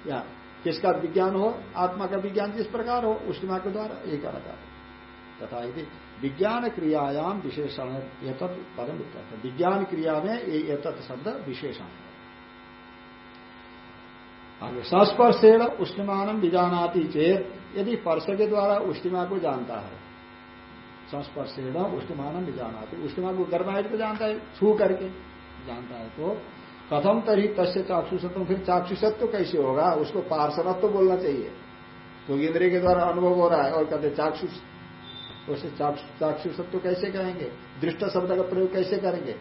या किसका विज्ञान हो, आत्मा का विज्ञान जिस प्रकार हो उष्णमा के द्वारा एक अलग तथा यदि विज्ञान क्रियायाम विशेषण एतत् पदम विज्ञान क्रिया में ये एतत् शब्द विशेषण है। आगे, संस्पर्शेण उष्णमान बीजानाती चेत, यदि स्पर्श के द्वारा उष्णिमा को जानता है, संस्पर्शेण उष्णमान बीजानाती उष्णिमा को गर्माइट को जानता है, छू करके जानता है। तो कथम तरी तस्य चाक्षुषत्व, फिर चाक्षुषत्व कैसे होगा? उसको पार्षणत्व तो बोलना चाहिए। तो इंद्रिय के द्वारा अनुभव हो रहा है और कहते चाक्षुष। उसे चाक्षुषत्व कैसे कहेंगे? दृष्ट शब्द का प्रयोग कैसे करेंगे?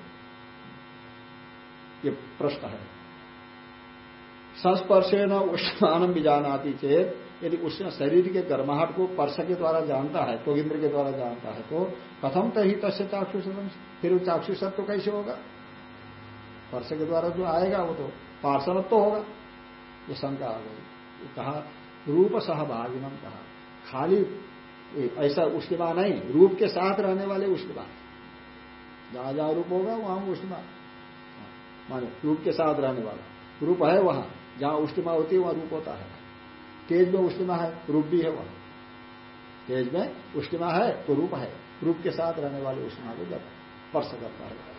ये प्रश्न है। संस्पर्शे न उष्णान भी आती चेत, यदि उष्ण शरीर के गर्माहट को पर्श के द्वारा जानता है तो इंद्र के द्वारा जानता है तो कथम तही तस्य चाक्षुषत्व फिर वो चाक्षुषत्व कैसे होगा? पर्श के द्वारा जो आएगा, वो तो पार्षणत्व तो होगा। ये शंका आ गई। कहा, रूप सहभागिनम कहा। खाली ऐसा उष्णिमा नहीं, रूप के साथ रहने वाले उष्णिमा। जहाँ जहाँ रूप होगा वहाँ उष्णिमा। माने रूप के साथ रहने वाला। रूप है वहाँ। जहाँ उष्णिमा होती है, वहाँ रूप होता है। तेज में उष्णिमा है, रूप भी है वहाँ। तेज में उष्णिमा है तो रूप है। रूप के साथ रहने वाले उष्णिमा को जब स्पर्श करता है।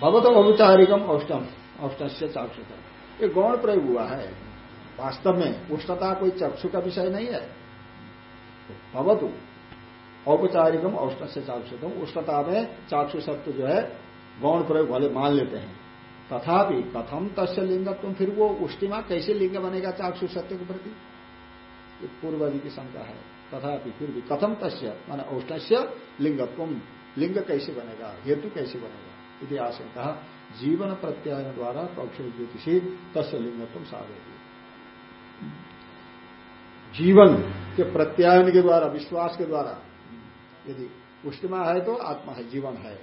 भगवत औपचारिकम औष्टम औष्ट से चाक्षुता ये गौण प्रयोग हुआ है। वास्तव में उष्णता कोई चक्षु का विषय नहीं है। भवतु औपचारिकम औष्ण से चाक्षुतम उष्णता में चाक्षु शब्द जो है, गौण प्रयोग वाले मान लेते हैं। तथापि कथम तस्य लिंगत्व फिर वो उष्टिमा कैसे लिंग बनेगा चाक्षु सत्य के प्रति? पूर्वादि की शंका है। तथापि फिर भी कथम तस्य, मान औष्ण लिंगत्व, लिंग कैसे बनेगा, हेतु कैसे बनेगा? इतिहास आशंका जीवन प्रत्यायन द्वारा पक्ष ज्योतिषी तस्य लिंगत्व साधेगी जीवन के प्रत्यायन के द्वारा, विश्वास के द्वारा, यदि उष्टिमा है तो आत्मा है, जीवन है।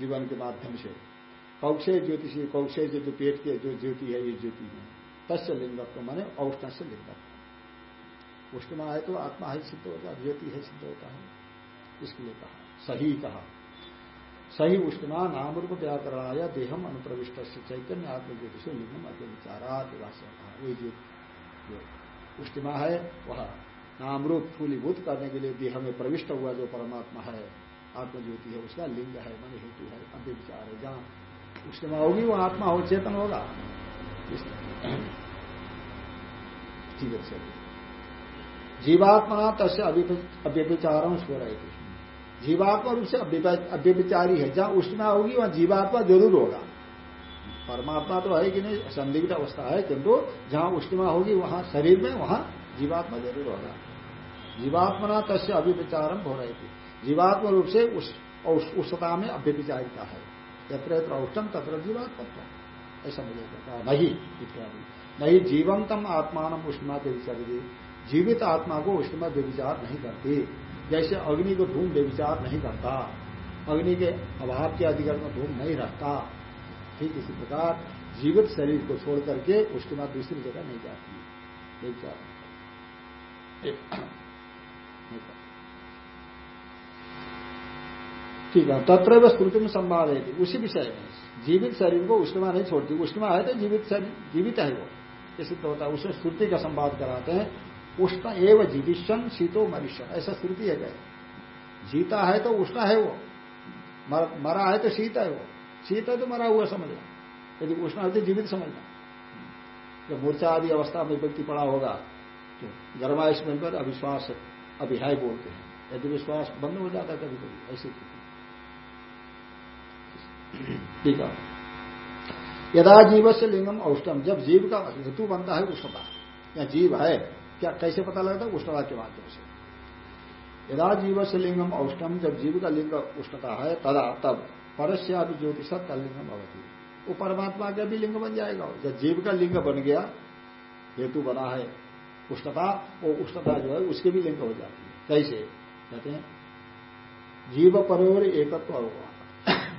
जीवन के माध्यम से। कौक्षे ज्योतिषी कौक्षे जो जो पेट के जो ज्योति है, ये ज्योति है। तस्य लिंगत्व, माने औष्ण से लिंगत्व। उष्णमा है तो आत्मा है, सिद्ध होता है, ज्योति है, सिद्ध होता है। इसके लिए कहा, सही कहा। सही उष्णमा नाम रूप व्याकरणाया देहम अनुप्रविष्ट से चैतन्य आत्मज्योति से लिंगम अद्य विचारा वही जो उष्णिमा है, वह नाम रूप फूलीभूत करने के लिए देह में प्रविष्ट हुआ जो परमात्मा है, आत्मज्योति है, उसका लिंग है, मन हेतु है अव्य विचार है, जहाँ उष्णिमा होगी, वो आत्मा हो चेतन होगा। ठीक है जीवात्मा तस्य अव्यभिचार स्वर है जीवात्मा रूप से अव्यविचारी है। जहाँ उष्णा होगी, वहाँ जीवात्मा ज़रूर होगा। परमात्मा तो है कि नहीं, संदिग्ध अवस्था है, किंतु जहाँ उष्णिमा होगी, वहाँ शरीर में वहाँ जीवात्मा ज़रूर होगा। जीवात्मना तस्य अभिविचारम हो रही थी जीवात्मा रूप से उष्णता में अव्यविचारिता है। यत्र औष्टम तत्र जीवात्मत्व ऐसा मुझे कहा नहीं इत्यादि। नहीं जीवंतम आत्मान उष्णा व्यविचार जीवित आत्मा को उष्णमा व्यविचार नहीं करती। जैसे अग्नि को धूम बेविचार नहीं करता। अग्नि के अभाव के अधिकार में धूम नहीं रहता ठीक इसी प्रकार जीवित शरीर को छोड़ करके उसके दूसरी जगह नहीं जाती। बेविचार ठीक है तत्र स्मृति में संवाद है उसी विषय में। जीवित शरीर को उष्णमा नहीं छोड़ती। उष्णमा है तो जीवित शरीर जीवित है वो। ये सिद्ध होता है। उसमें श्रुति का संवाद कराते हैं। उष्ण एवं जीविशन शीतो मनुष्य ऐसा श्रुति है गए जीता है तो उष्ण है वो। मर, मरा है तो शीत है वो। शीत है तो मरा हुआ समझना यदि उष्ण है तो जीवित समझना जब मूर्छा आदि अवस्था में व्यक्ति पड़ा होगा तो गर्माइश बनकर अविश्वास अभिहाय बोलते हैं। यदि विश्वास बंद हो जाता है कभी कभी ऐसी ठीक है। यदा जीव से लिंगम औष्टम, जब जीव का हेतु बनता है उष्णता, या जीव है, क्या कैसे पता लगता है? उष्णता के माध्यम से। यदा जीव से लिंगम औष्टम, जब जीव का लिंग उष्णता है, तदा, तब परस्या भी ज्योतिष तलिंगम अवधि वो परमात्मा का भी लिंग बन जाएगा। जब जीव का लिंग बन गया, हेतु बना है उष्णता, वो उष्णता जो है, उसके भी लिंग हो जाती है। कैसे? कहते हैं, जीव परोर एकत्व होगा।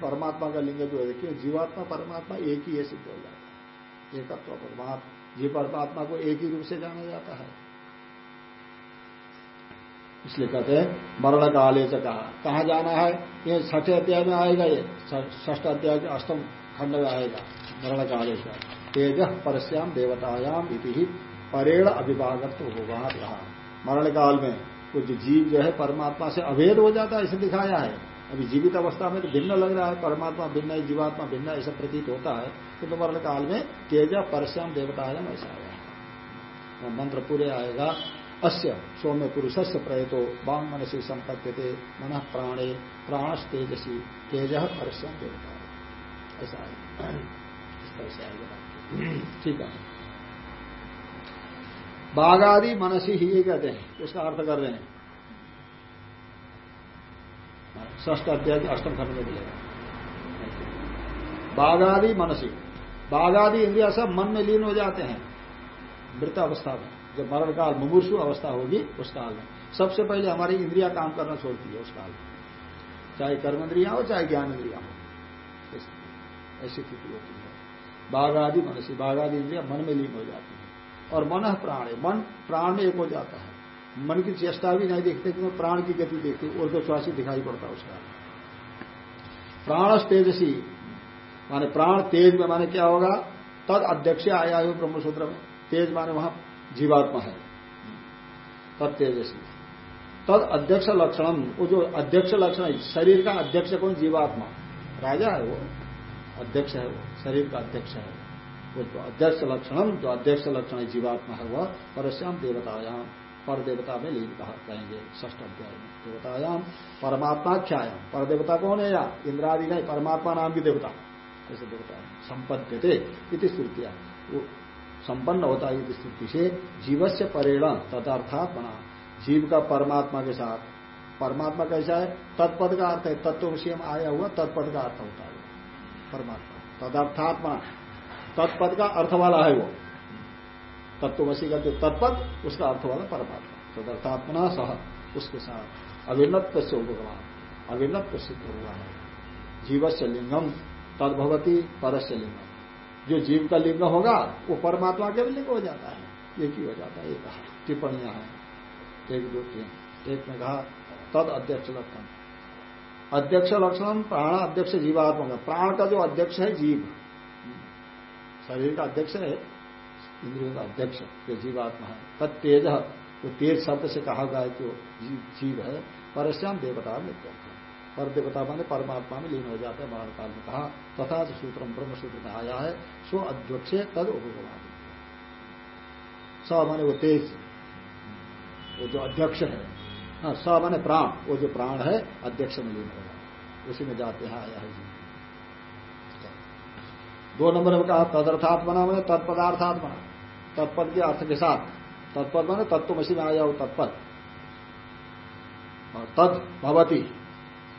परमात्मा का लिंग जो है, देखिए, जीवात्मा, परमात्मा एक ही है, सिद्ध हो जाता है। एकत्व परमात्मा जीव परमात्मा को एक ही रूप से जाना जाता है। इसलिए कहते हैं, मरण काले से कहा। जाना है? ये छठे अध्याय में आएगा ये ष्ठ अध्याय के अष्टम खंड में आएगा, मरण काले से तेज परस्याम देवतायाम इति परेण अभिभागत तो होगा। रहा मरण काल में कुछ जीव जो है, परमात्मा से अभेद हो जाता है, इसे दिखाया है। अभी जीवित अवस्था में तो भिन्न लग रहा है, परमात्मा भिन्न है, जीवात्मा भिन्न ऐसा प्रतीत होता है। किंतु तो मरण काल में तेज परस्याम देवतायाम ऐसा आया मंत्र पूरे आएगा, अस्य सौम्य पुरुष से प्रयतो वांग मन से संपत्ति मन प्राणे प्राणस तेजसी, तेज परश्याम देवता ऐसा आएगा। ठीक है। बाघादि मनसी ही कहते हैं उसका अर्थ कर रहे हैं। ष्ठ अध्याय, अष्टम खंड में मिलेगा। बाघादि मनसी। बाघादि इंद्रिया सब मन में लीन हो जाते हैं। मृत अवस्था में। जब मरण काल मुमूर्षु अवस्था होगी, उस काल में। सबसे पहले हमारी इंद्रिया काम करना छोड़ती है उस काल में। चाहे कर्म इंद्रिया हो, चाहे ज्ञान इंद्रिया हो। ऐसी स्थिति होती है। बाघ आदि मनसी। बाघ आदि इंद्रिया मन में लीन हो जाती है। और मन प्राण। है मन प्राण में एक हो जाता है। मन की चेष्टा भी नहीं देखते कि प्राण की गति देखती ऊर्ध श्वासी दिखाई पड़ता उसका। प्राण तेजसी, माने प्राण तेज में माने क्या होगा? तद अध्यक्ष आया है ब्रह्मसूत्र में। तेज माने वहाँ जीवात्मा है। तद तेजसी। तद अध्यक्ष लक्षण वो जो अध्यक्ष लक्षण है, शरीर का अध्यक्ष कौन? जीवात्मा। राजा है वो। अध्यक्ष है वो, शरीर का अध्यक्ष है। वो जो अध्यक्ष लक्षण जो अध्यक्ष लक्षण है, जीवात्मा है वह परस्याम देवतायाम। पर देवता में लीन कहा कहेंगे ष्ठ अध्याय में। देवतायाम परमात्मा ख्यायाम पर देवता कौन है या? इंद्रादि नहीं, परमात्मा नाम की देवता। ऐसे देवता संपद्य थे इति श्रुतिया। संपन्न होता है स्थिति से जीव से परिण तदर्थात बना जीव का परमात्मा के साथ। परमात्मा कैसा है? तत्पद का अर्थ है, तत्व विषय में आया हुआ तत्पद का अर्थ होता है। परमात्मा। तदर्थात्मा तत्पद का अर्थ वाला है वो। तत्वसी का जो तत्पद, उसका अर्थ वाला परमात्मा। तदर्थात्मना सह, उसके साथ। अभिन्नत से भगवान अभिन्नत सिद्ध हुआ है। जीवस्य लिंगम, तदभवती परस्य लिंगम। जो जीव का लिंग होगा, वो परमात्मा के लिंग हो जाता है। एक ही हो जाता है, एक कहा टिप्पणियाँ हैं। एक, दो, तीन। एक में कहा, तद अध्यक्ष लक्षण। अध्यक्ष लक्षण, प्राण अध्यक्ष जीवात्मा का। प्राण का जो अध्यक्ष है, जीव। शरीर का अध्यक्ष है इंद्रियों का अध्यक्ष जो जीवात्मा है। तद तेज वो तेज शब्द से कहा गया है कि जीव है। परश्याम देवता नित्य पर देवता माने परमात्मा में लीन हो जाते हैं मरण काल में। कहा, तथा सूत्र ब्रह्म सूत्र में आया है, सो अध्यक्ष तद उपभगवान स माने वो तेज, वो जो अध्यक्ष है। हाँ स माने प्राण, वो जो प्राण है, अध्यक्ष में लीन हो होगा उसी में जाते हैं, आया है जी दो नंबर में कहा, तदर्थात्मना मैंने तत्पदार्थात्मना। तत्पद के अर्थ के साथ। तत्पद मैंने तत्व में आया हो तत्पद। और तद भवती,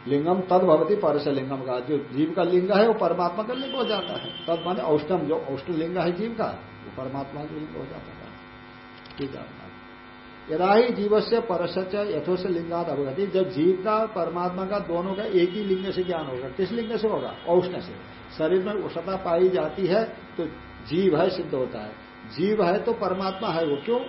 लिंगम तद भवती परस लिंगम का। जो जीव का लिंग है, वो परमात्मा का लिंग हो जाता है। तद माने औष्टम जो औष्ट लिंग है जीव का, वो परमात्मा का लिंग हो जाता है। ठीक है। यदा ही जीव से परस यथोश लिंगात अवगति जब जीव का, परमात्मा का दोनों का एक ही लिंग से ज्ञान होगा। किस लिंग से होगा? औष्ण से। शरीर में उष्णता पाई जाती है तो जीव है, सिद्ध होता है। जीव है तो परमात्मा है वो क्यों?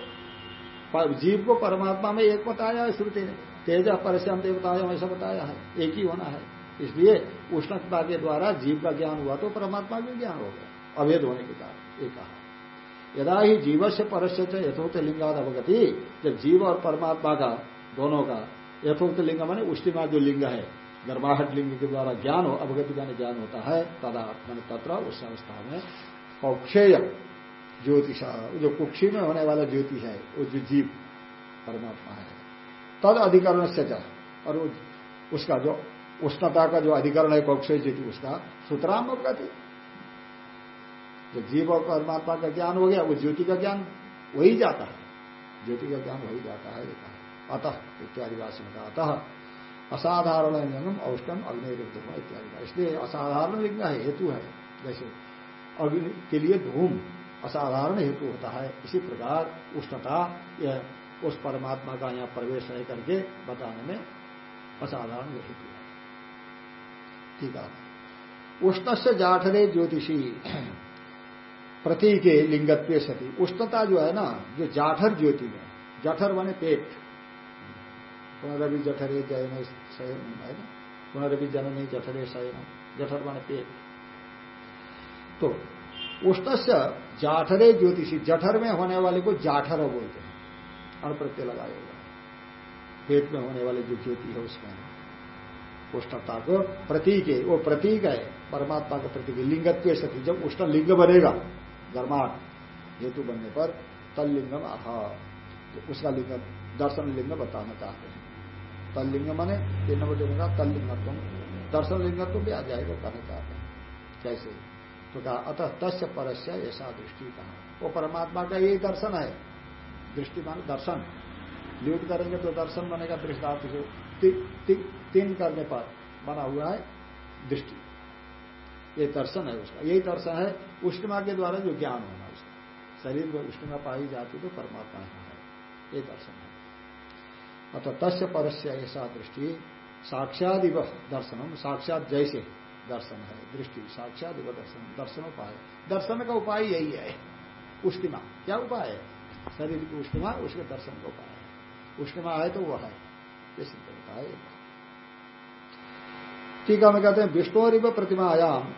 जीव को परमात्मा में एक बताया है श्रुति ने। तेज परश्याम देवता ऐसा बताया है। एक ही होना है। इसलिए उष्णता के द्वारा जीव का ज्ञान हुआ तो परमात्मा भी ज्ञान हो गया। अभेद होने के कारण एक कहा। यदा ही जीव से परस्य यथोक्त लिंगाद अवगति, जब जीव और परमात्मा का, दोनों का, यथोक्त लिंग माने उष्टिमा जो लिंग है गर्भाहट लिंग के द्वारा ज्ञान हो, अवगति का ज्ञान होता है, तदा, मान तत्र उस अवस्था में औक्षेय ज्योतिषा। जो कुक्षी में होने वाला ज्योति है, वो जो जीव परमात्मा है। तद अधिकरण से और उसका जो उष्णता का जो अधिकरण है पक्ष ज्योति उसका सुतराम अवगति जो जीव और परमात्मा का ज्ञान हो गया, वो ज्योति का ज्ञान वही जाता है। ज्योति का ज्ञान वही जाता है अतः, इत्यादि भाषण का अतः असाधारण लिंगम औष्टम अग्नि धूम इत्यादि। इसलिए असाधारण लिंग है हेतु है, जैसे अग्नि के लिए धूम। असाधारण हेतु होता है। इसी प्रकार उष्णता यह उस परमात्मा का यहाँ प्रवेश रह करके बताने में असाधारण हेतु है। ठीक है। उष्ण से जाठरे ज्योतिषी [clears throat] प्रतीक लिंगत्व सती। उष्णता जो है ना, जो जाठर ज्योति में जठर बने पेट। पुनरवि जठरे जयन शयन है ना? पुनरभि जननी जठरे शयन। जठर बने पेट। तो उष्ण जाठरे ज्योतिषी, जठर में होने वाले को जाठर बोलते हैं अण प्रत्यय लगाए हुआ पेट में होने वाली जो ज्योति है उसमें उष्णता को प्रतीक है, वो प्रतीक है, परमात्मा का प्रतीक है, लिंगत्व सती। जब उष्ण लिंग बनेगा गर्माट हेतु बनने पर तल्लिंगम आहा। तो उसका लिंग, दर्शन लिंग बताना चाहते हैं। तल्लिंग माने तीन नंबर जो का तल्लिंगत्व दर्शन लिंगत्व भी आ जाएगा, कहना चाहते हैं। कैसे? तो कहा, अतः तस्य परस्य ऐसा दृष्टि कहा। वो परमात्मा का यही दर्शन है। दृष्टि मान दर्शन। ल्यूट करेंगे तो दर्शन बनेगा दृष्टार्थ से। तीन करने पर बना हुआ है दृष्टि। ये दर्शन है उसका। यही दर्शन है उष्णमा के द्वारा जो ज्ञान होना उसका। शरीर में उष्णमा पाई जाती तो परमात्मा है ये दर्शन है। अतः तस्य परस्य ऐसा दृष्टि। साक्षात दर्शनम। साक्षात जैसे। दर्शन है, दृष्टि, साक्षात दर्शन दर्शन उपाय। दर्शन का उपाय यही है उष्णिमा क्या उपाय है? शरीर की उष्णिमा उसके दर्शन का उपाय है। उष्णिमा है तो वह है। ये सिद्ध होता है। टीका में कहते हैं विष्णु और प्रतिमा आयाम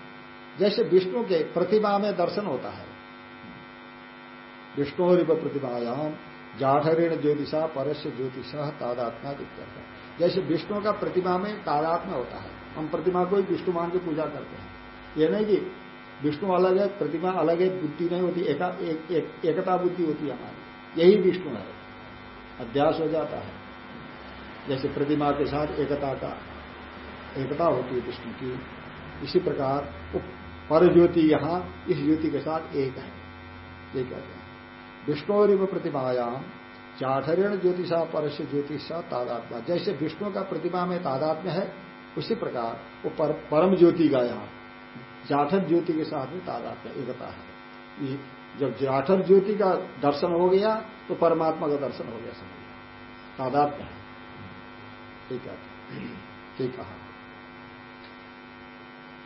जैसे विष्णु के प्रतिमा में दर्शन होता है। विष्णु और प्रतिमायाम, जाठरीण ज्योतिषा, परस्य ज्योतिष तादात्मा जैसे विष्णु का प्रतिमा में तादात्मा होता है। हम प्रतिमा को विष्णु मान के पूजा करते हैं। यह नहीं कि विष्णु अलग है प्रतिमा अलग है बुद्धि नहीं होती एका, एक, एक, एकता बुद्धि होती है हमारी। यही विष्णु है। अध्यास हो जाता है। जैसे प्रतिमा के साथ एकता का एकता होती है विष्णु की। इसी प्रकार पर ज्योति यहाँ इस ज्योति के साथ एक है। ये कहते हैं। विष्णु और प्रतिमायाम चाठरण ज्योतिषा परस्य ज्योतिषा तादात्मा जैसे विष्णु का प्रतिमा में तादात्म्य है उसी प्रकार वो पर, परम ज्योति का यहाँ जाठर ज्योति के साथ में तादात्म्य एकता है। जब जाठर ज्योति का दर्शन हो गया तो परमात्मा का दर्शन हो गया समझ तादात्म्य है। ठीक है। ठीक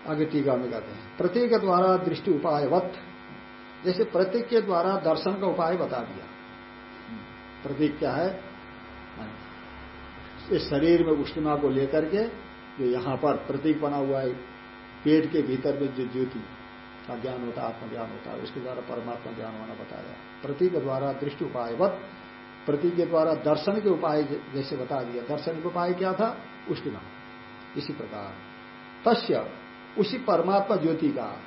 आगे टीका में कहते हैं प्रतीक द्वारा दृष्टि उपायवत। जैसे प्रतीक के द्वारा दर्शन का उपाय बता दिया। प्रतीक क्या है? इस शरीर में उष्णिमा को लेकर के जो यहाँ पर प्रतीक बना हुआ है, पेट के भीतर में जो ज्योति का ज्ञान होता है आत्मज्ञान होता है, उसके द्वारा परमात्मा ज्ञान होना बताया। प्रतीक द्वारा दृष्टि उपायवत प्रतीक के द्वारा दर्शन के उपाय जैसे बता दिया। दर्शन के उपाय क्या था? उसके नाम। इसी प्रकार। तस्य, उसी परमात्मा ज्योति का,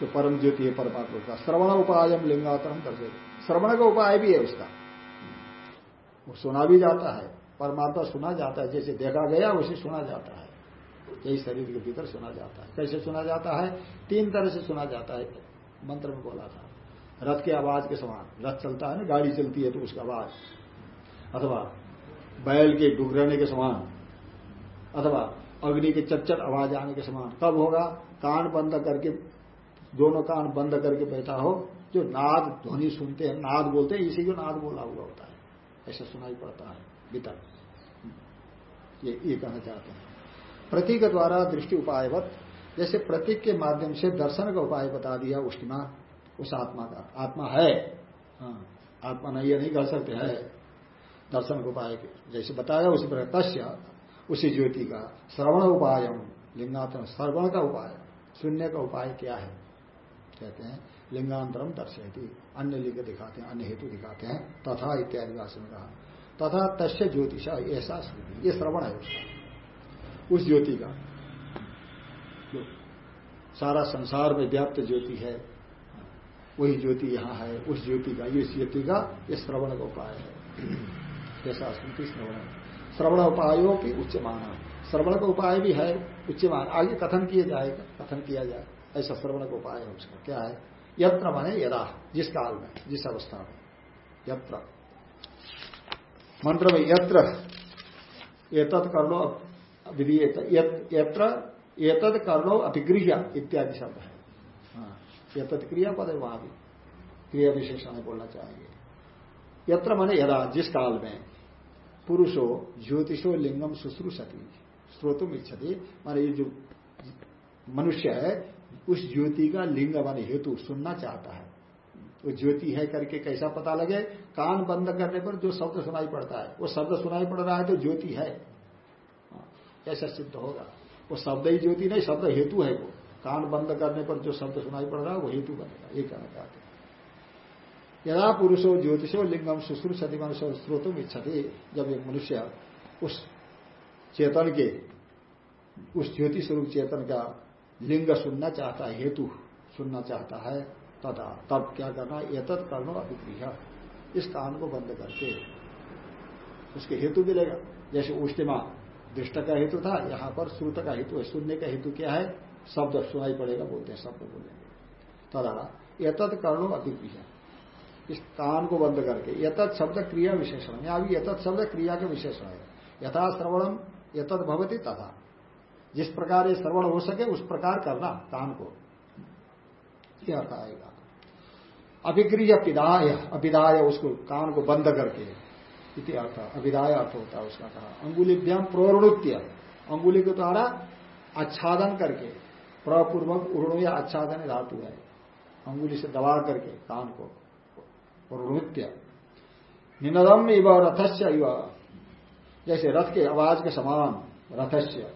जो परम ज्योति है, परमात्मा का, श्रवण उपाय लिंगातरम दर्जे श्रवण का उपाय भी है उसका। वो सुना भी जाता है। परमात्मा सुना जाता है, जैसे देखा गया उसे सुना जाता है। यही शरीर के भीतर सुना जाता है। कैसे सुना जाता है? तीन तरह से सुना जाता है। मंत्र में बोला था। रथ के आवाज़ के समान। रथ चलता है ना? गाड़ी चलती है तो उसका आवाज़। अथवा बैल के डुगरने के समान। अथवा अग्नि के चटचट आवाज़ आने के समान। कब होगा कान बंद करके, दोनों कान बंद करके बैठा हो। जो नाद ध्वनि सुनते हैं, नाद बोलते हैं, इसी को नाद बोला हुआ होता है। ऐसा सुनाई पड़ता है। भीतर। ये ये कहना चाहते हैं। प्रतीक द्वारा दृष्टि उपायवत जैसे प्रतीक के माध्यम से दर्शन का उपाय बता दिया उस आत्मा का। आत्मा है। हाँ, आत्मा नहीं ये नहीं कर सकते है। दर्शन का उपाय जैसे बताया उसी प्रकार तस्य उसी ज्योति का। श्रवण उपाय लिंगांतरम श्रवण का उपाय। शून्य का उपाय क्या है? कहते हैं लिंगांतरम दर्शयती। अन्य लिंग दिखाते हैं अन्य हेतु दिखाते हैं। तथा इत्यादि भाषण कहा। तथा तस्य ज्योतिषा ऐसा ये श्रवण है उसका। उस ज्योति का। जो सारा संसार में व्याप्त ज्योति है। वही ज्योति यहाँ है, उस ज्योति का, इस ज्योति का ये श्रवण का उपाय है। जैसा स्मृति श्रवण श्रवण उपायों की उच्च माना श्रवण का उपाय भी है उच्च मान आगे कथन किया जाएगा कथन किया जाए, ऐसा श्रवण का उपाय है उसका। क्या है? यत्र माने यदा, जिस काल में, जिस अवस्था में। यत्र। मंत्र में यत्र। एतत् कर लो विधि यत्र, एतद कर लो इत्यादि शब्द। है एतत् क्रिया पद है वहाँ भी क्रिया विशेषण बोलना चाहेंगे। यत्र माने यदा, जिस काल में पुरुषो, ज्योतिषो, लिंगम, शुश्रूषति स्त्रोतुम इच्छति, माने ये जो मनुष्य है, उस ज्योति का लिंग माने हेतु सुनना चाहता है। वो ज्योति है करके कैसा पता लगे? कान बंद करने पर जो शब्द सुनाई पड़ता है, वो शब्द सुनाई पड़ रहा है तो ज्योति है। हाँ, सिद्ध होगा? वो शब्द ही ज्योति नहीं शब्द हेतु है वो। कान बंद करने पर जो शब्द सुनाई पड़ रहा है वो हेतु बनेगा ये कहना चाहते हैं। यदा पुरुषो ज्योतिषो लिंगम शुश्रूषति मनुष्य स्रोतुम इच्छति। जब ये मनुष्य उस चेतन के उस ज्योति स्वरूप चेतन का लिंग सुनना चाहता है हेतु सुनना चाहता है तथा तब क्या करना एतत् कर्ण अभिप्रिय इस कान को बंद करके उसके हेतु मिलेगा। जैसे उष्टिमा दृष्ट का हेतु था, यहाँ पर श्रुत का हेतु है। सुनने का हेतु क्या है? शब्द सुनाई पड़ेगा, बोलते हैं, शब्द बोलेंगे तथा एतत् कर्णो अभिप्रिय इस कान को बंद करके यथत शब्द क्रिया विशेषण। में अभी यथत शब्द क्रिया के विशेषण है। यथा श्रवणम यथत भवती तथा। जिस प्रकार ये श्रवण हो सके, उस प्रकार करना कान को। यह अर्थ आएगा। अभिक्रिय पिदाय अभिदाय उसको कान को बंद करके। इति अर्थ। अभिदाय अर्थ होता है उसका कहा। अंगुलिभ्याम प्रोणुत्य अंगुली के द्वारा आच्छादन करके, प्रपूर्वक उड़ो या आच्छादन धातु है। अंगुली से दबा करके कान को नृत्य निनदम इव रथस्य इव। जैसे रथ के आवाज़ के समान रथस्य।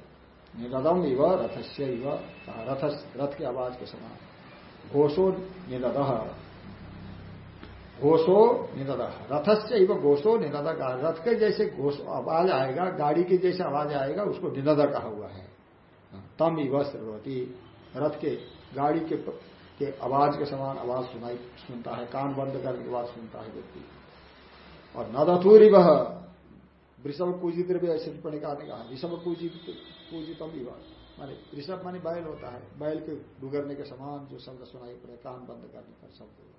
निनदम इव रथस्य इव। रथ रथ के आवाज़ के समान। घोषो निनद। घोषो निनद रथस्य इव घोषो निनद रथ के जैसे घोष आवाज़ आएगा, गाड़ी के जैसे आवाज़ आएगा, उसको निनद कहा हुआ है। तम इव श्रवती रथ के गाड़ी के के आवाज़ के समान आवाज़ सुनाई सुनता है, कान बंद करने करके आवाज़ सुनता है व्यक्ति। और नदथूरी वह वृषभ पूजित टिप्पणी का ने कहा ऋषभ पूजित पूजितम विवाह माने ऋषभ मानी बैल होता है, बैल के डुगरने के समान जो शब्द सुनाई पड़े, कान बंद करने पर शब्द।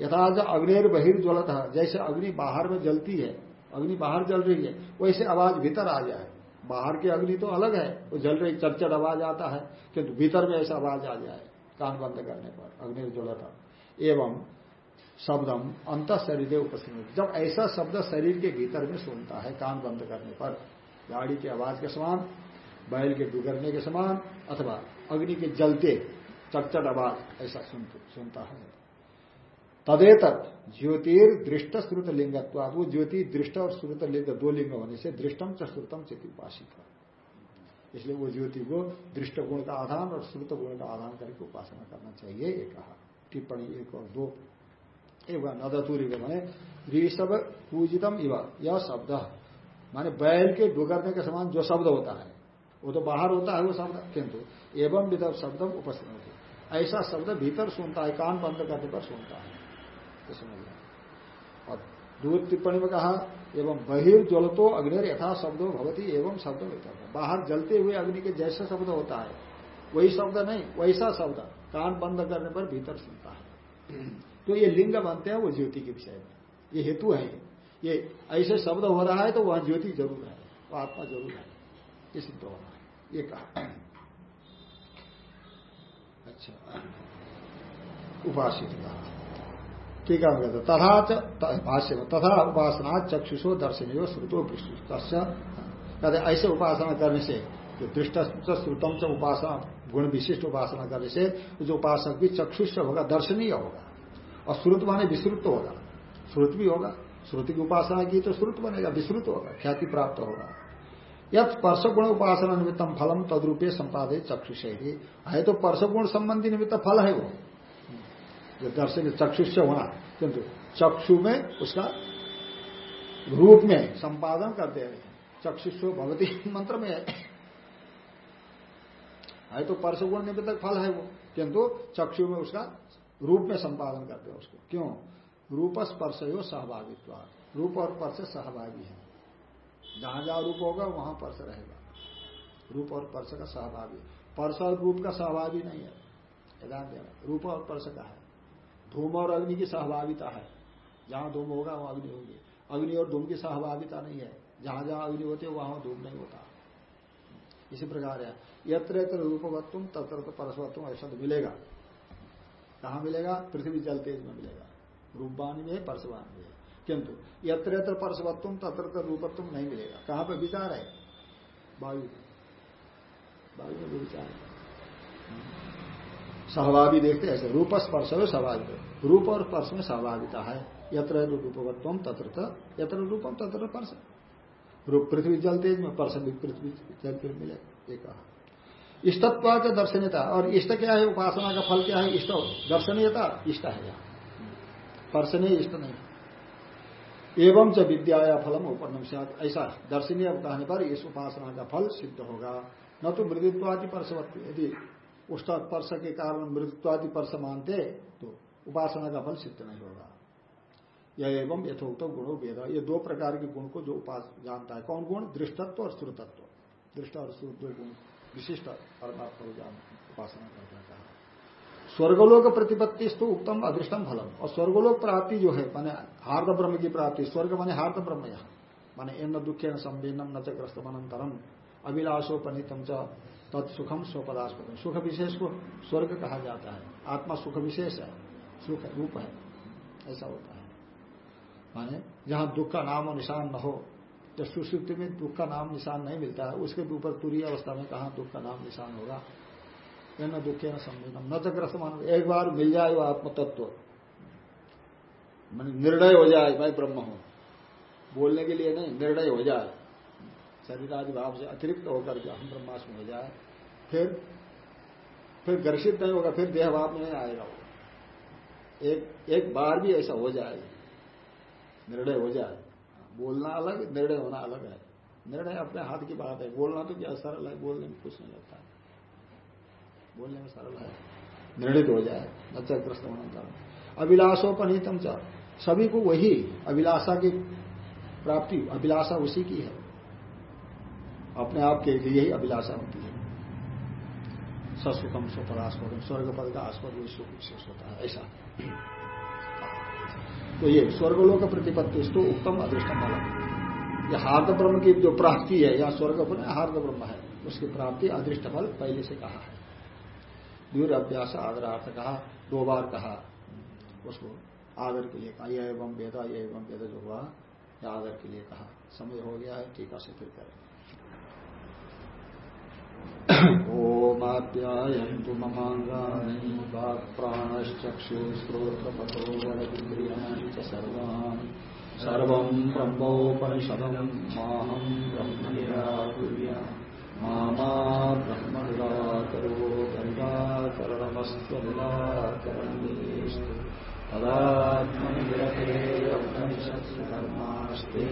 यथार्थ अग्निर बहिर्ज्वलत जैसे अग्नि बाहर में जलती है अग्नि बाहर जल रही है वैसे आवाज़ भीतर आ जाए बाहर की अग्नि तो अलग है वो जल रही चरचर आवाज़ आता है किंतु भीतर में ऐसा आवाज़ आ जाए कान बंद करने पर अग्निर्ज्वलता। एवं शब्दम अंत शरीर उपस्थित। जब ऐसा शब्द शरीर के भीतर में सुनता है कान बंद करने पर गाड़ी की आवाज़ के समान बैल के बिगड़ने के समान अथवा अग्नि के जलते चटचट आवाज़ ऐसा सुन, सुनता है। तदेत ज्योतिर दृष्ट श्रुत लिंगत्व वो ज्योति दृष्ट और श्रुत लिंग दो लिंग होने से दृष्टम च श्रुतम चित उपासित। इसलिए वो ज्योति को दृष्ट गुण का आधान और श्रुत गुण का आधान करके उपासना करना चाहिए, ये कहा। टिप्पणी एक और दो। एक नदतूरी मैंने ऋषभ पूजितम इव, यह शब्द। माने बैल के डुगरने के समान जो शब्द होता है, वो तो बाहर होता है वो शब्द, किंतु एवं विधव शब्द उपस्थित ऐसा शब्द भीतर सुनता है, कान बंद करने पर सुनता है। तो समझ और दूर टिप्पणी में कहा, एवं बहिर्ज्वलतो अग्नि यथा शब्दो भवती, एवं शब्द होता है बाहर जलते हुए अग्नि के जैसा शब्द होता है, वही शब्द नहीं, वैसा शब्द कान बंद करने पर भीतर सुनता है। तो ये लिंग बनते हैं वो ज्योति के विषय में। ये हेतु है ये। ऐसे शब्द हो रहा है तो वह ज्योति ज़रूर है वह आत्मा ज़रूर है। ये सिद्ध हो रहा है। ये कहा। अच्छा। उपासित कहा। ठीक है, तथा भाष्य में, तथा उपासना चक्षुषो दर्शनीय श्रुतो कहते ऐसे उपासना करने से जो दृष्ट श्रुतम से उपासना, गुण विशिष्ट उपासना करने से, जो उपासक भी चक्षुष होगा, दर्शनीय होगा, और श्रुत माने विश्रुत होगा। श्रुत भी होगा, श्रुति की उपासना की तो श्रुत बनेगा, विश्रुत होगा, ख्याति प्राप्त होगा। यद स्पर्श गुण उपासना निमित्तम फलम तदरूपे संपादित चक्षुष। है तो परस गुण संबंधी निमित्त फल है वो। जो दर्शन चक्षुष होना, किंतु चक्षु में उसका रूप में संपादन करते हैं। चक्षुष भगवती मंत्र में है। है तो परसगुण निमित्त फल है वो। किंतु चक्षु में उसका रूप में संपादन करते हैं उसको। क्यों? रूप स्पर्श हो सहभागित्व। रूप और पर्श सहभागी है। जहाँ जहाँ रूप होगा, वहाँ पर्श रहेगा। रूप और पर्श का सहभागी। पर्श और रूप का सहभागी नहीं है। रूप और पर्श का है। धूम और अग्नि की सहभागिता है। जहाँ धूम होगा, वहाँ अग्नि होगी। अग्नि और धूम की सहभागिता नहीं है। जहाँ जहाँ अग्नि होती है, वहाँ धूम नहीं होता। इसी प्रकार है। यत्र यत्र रूपवत्व तत्र तो ऐसा तो मिलेगा। कहा मिलेगा? पृथ्वी जल तेज में मिलेगा। रूपवाणी में परसवान में किंतु यत्र यत्र परसवत्व तत्र रूपत्व नहीं मिलेगा। कहाँ पर विचार है? वायु वायु में विचार है। सहभागी देखते ऐसे रूप स्पर्श में स्वाभाविक रूप और स्पर्श में सहभागिता है। यत्र रूपवत्व तत्र यत्र रूपम तत्र पर्श रूप पृथ्वी जल तेज में पर्श भी पृथ्वी जल तेज मिले एक इष्टत्वा के दर्शनीयता, और इष्ट क्या है, उपासना का फल क्या है, इष्ट दर्शनीयता, इष्ट है यहाँ। पर्शनीय इष्ट नहीं। एवं च विद्या या फलम उपन्नम से ऐसा दर्शनीय कहने पर इस उपासना का फल सिद्ध होगा। न तो मृदुत्वादि परसवत्व यदि उष्ट स्पर्श के कारण मृदुत्वादि परस मानते तो उपासना का फल सिद्ध नहीं होगा। यह एवं यथोक्त गुणों वेद ये दो प्रकार के गुण को जो उपास जानता है। कौन गुण? दृष्टत्व और श्रुतत्व दृष्ट और श्रुत दो गुण विशिष्ट परमात्मा को जान उपासना करता है स्वर्गलोक प्रतिपत्ति स्तु उत्तम अदृष्टम फलम। और स्वर्गलोक प्राप्ति जो है, माने हार्द ब्रह्म की प्राप्ति। स्वर्ग माने हार्द ब्रह्म यहाँ। माने इन दुखे न संवेदनम न चग्रस्त मनंतरम अभिलाषोपनीतम च तत्सुखम स्वपदास्पद सुख विशेष को स्वर्ग कहा जाता है। आत्मा सुख विशेष है, सुख रूप है, ऐसा होता है। माने जहाँ दुख का नाम और निशान न हो, जब सुश्रुति में दुख का नाम निशान नहीं मिलता है, उसके ऊपर तुरी अवस्था में कहा दुख का नाम निशान होगा? न दुखे न संवेदनम न चग्रस्त मान एक बार मिल जाए वो आत्मतत्व। मान निर्णय हो जाए, मैं ब्रह्म हूँ। बोलने के लिए नहीं, निर्णय हो जाए। शरीर आदि भाव से अतिरिक्त होकर के हम ब्रह्मास्म हो जाए, फिर फिर घर्षित नहीं होगा, फिर देह भाव में आएगा वो। एक एक बार भी ऐसा हो जाए, निर्णय हो जाए। बोलना अलग, निर्णय होना अलग है। निर्णय अपने हाथ की बात है। बोलना तो क्या सरल है? बोलने में कुछ नहीं लगता। बोलने में सरल है। निर्णित हो जाए। नचग्रस्त होना अभिलाषोपनीतम च। सभी को वही अभिलाषा की प्राप्ति, अभिलाषा उसी की है। अपने आप के लिए ही अभिलाषा होती है। ससुखम स्वपदास्पद स्वर्ग पद का आस्पद भी सुख विशेष होता है, ऐसा। तो ये स्वर्गलोक प्रतिपत्ति तो उत्तम अदृष्ट फल ये हार्द ब्रह्म की जो प्राप्ति है, या स्वर्ग बने हार्द ब्रह्म है, उसकी प्राप्ति अदृष्ट फल पहले से कहा है। दूर अभ्यास आदरार्थ कहा, दो बार कहा, उसको आदर के लिए कहा, यह एवं वेदा, यह एवं वेद जो हुआ आदर के लिए कहा। समय हो गया है, टीका से फिर करें ओमाप्यायन्तु ममाङ्गानि वाक्प्राणश्चक्षुश्रोत्रपथो वरदिन्द्रियाणि च सर्वान्। ब्रह्म निराकुर्या मामा ब्रह्म निराकरो उपनिषत्सु कर्मास्ते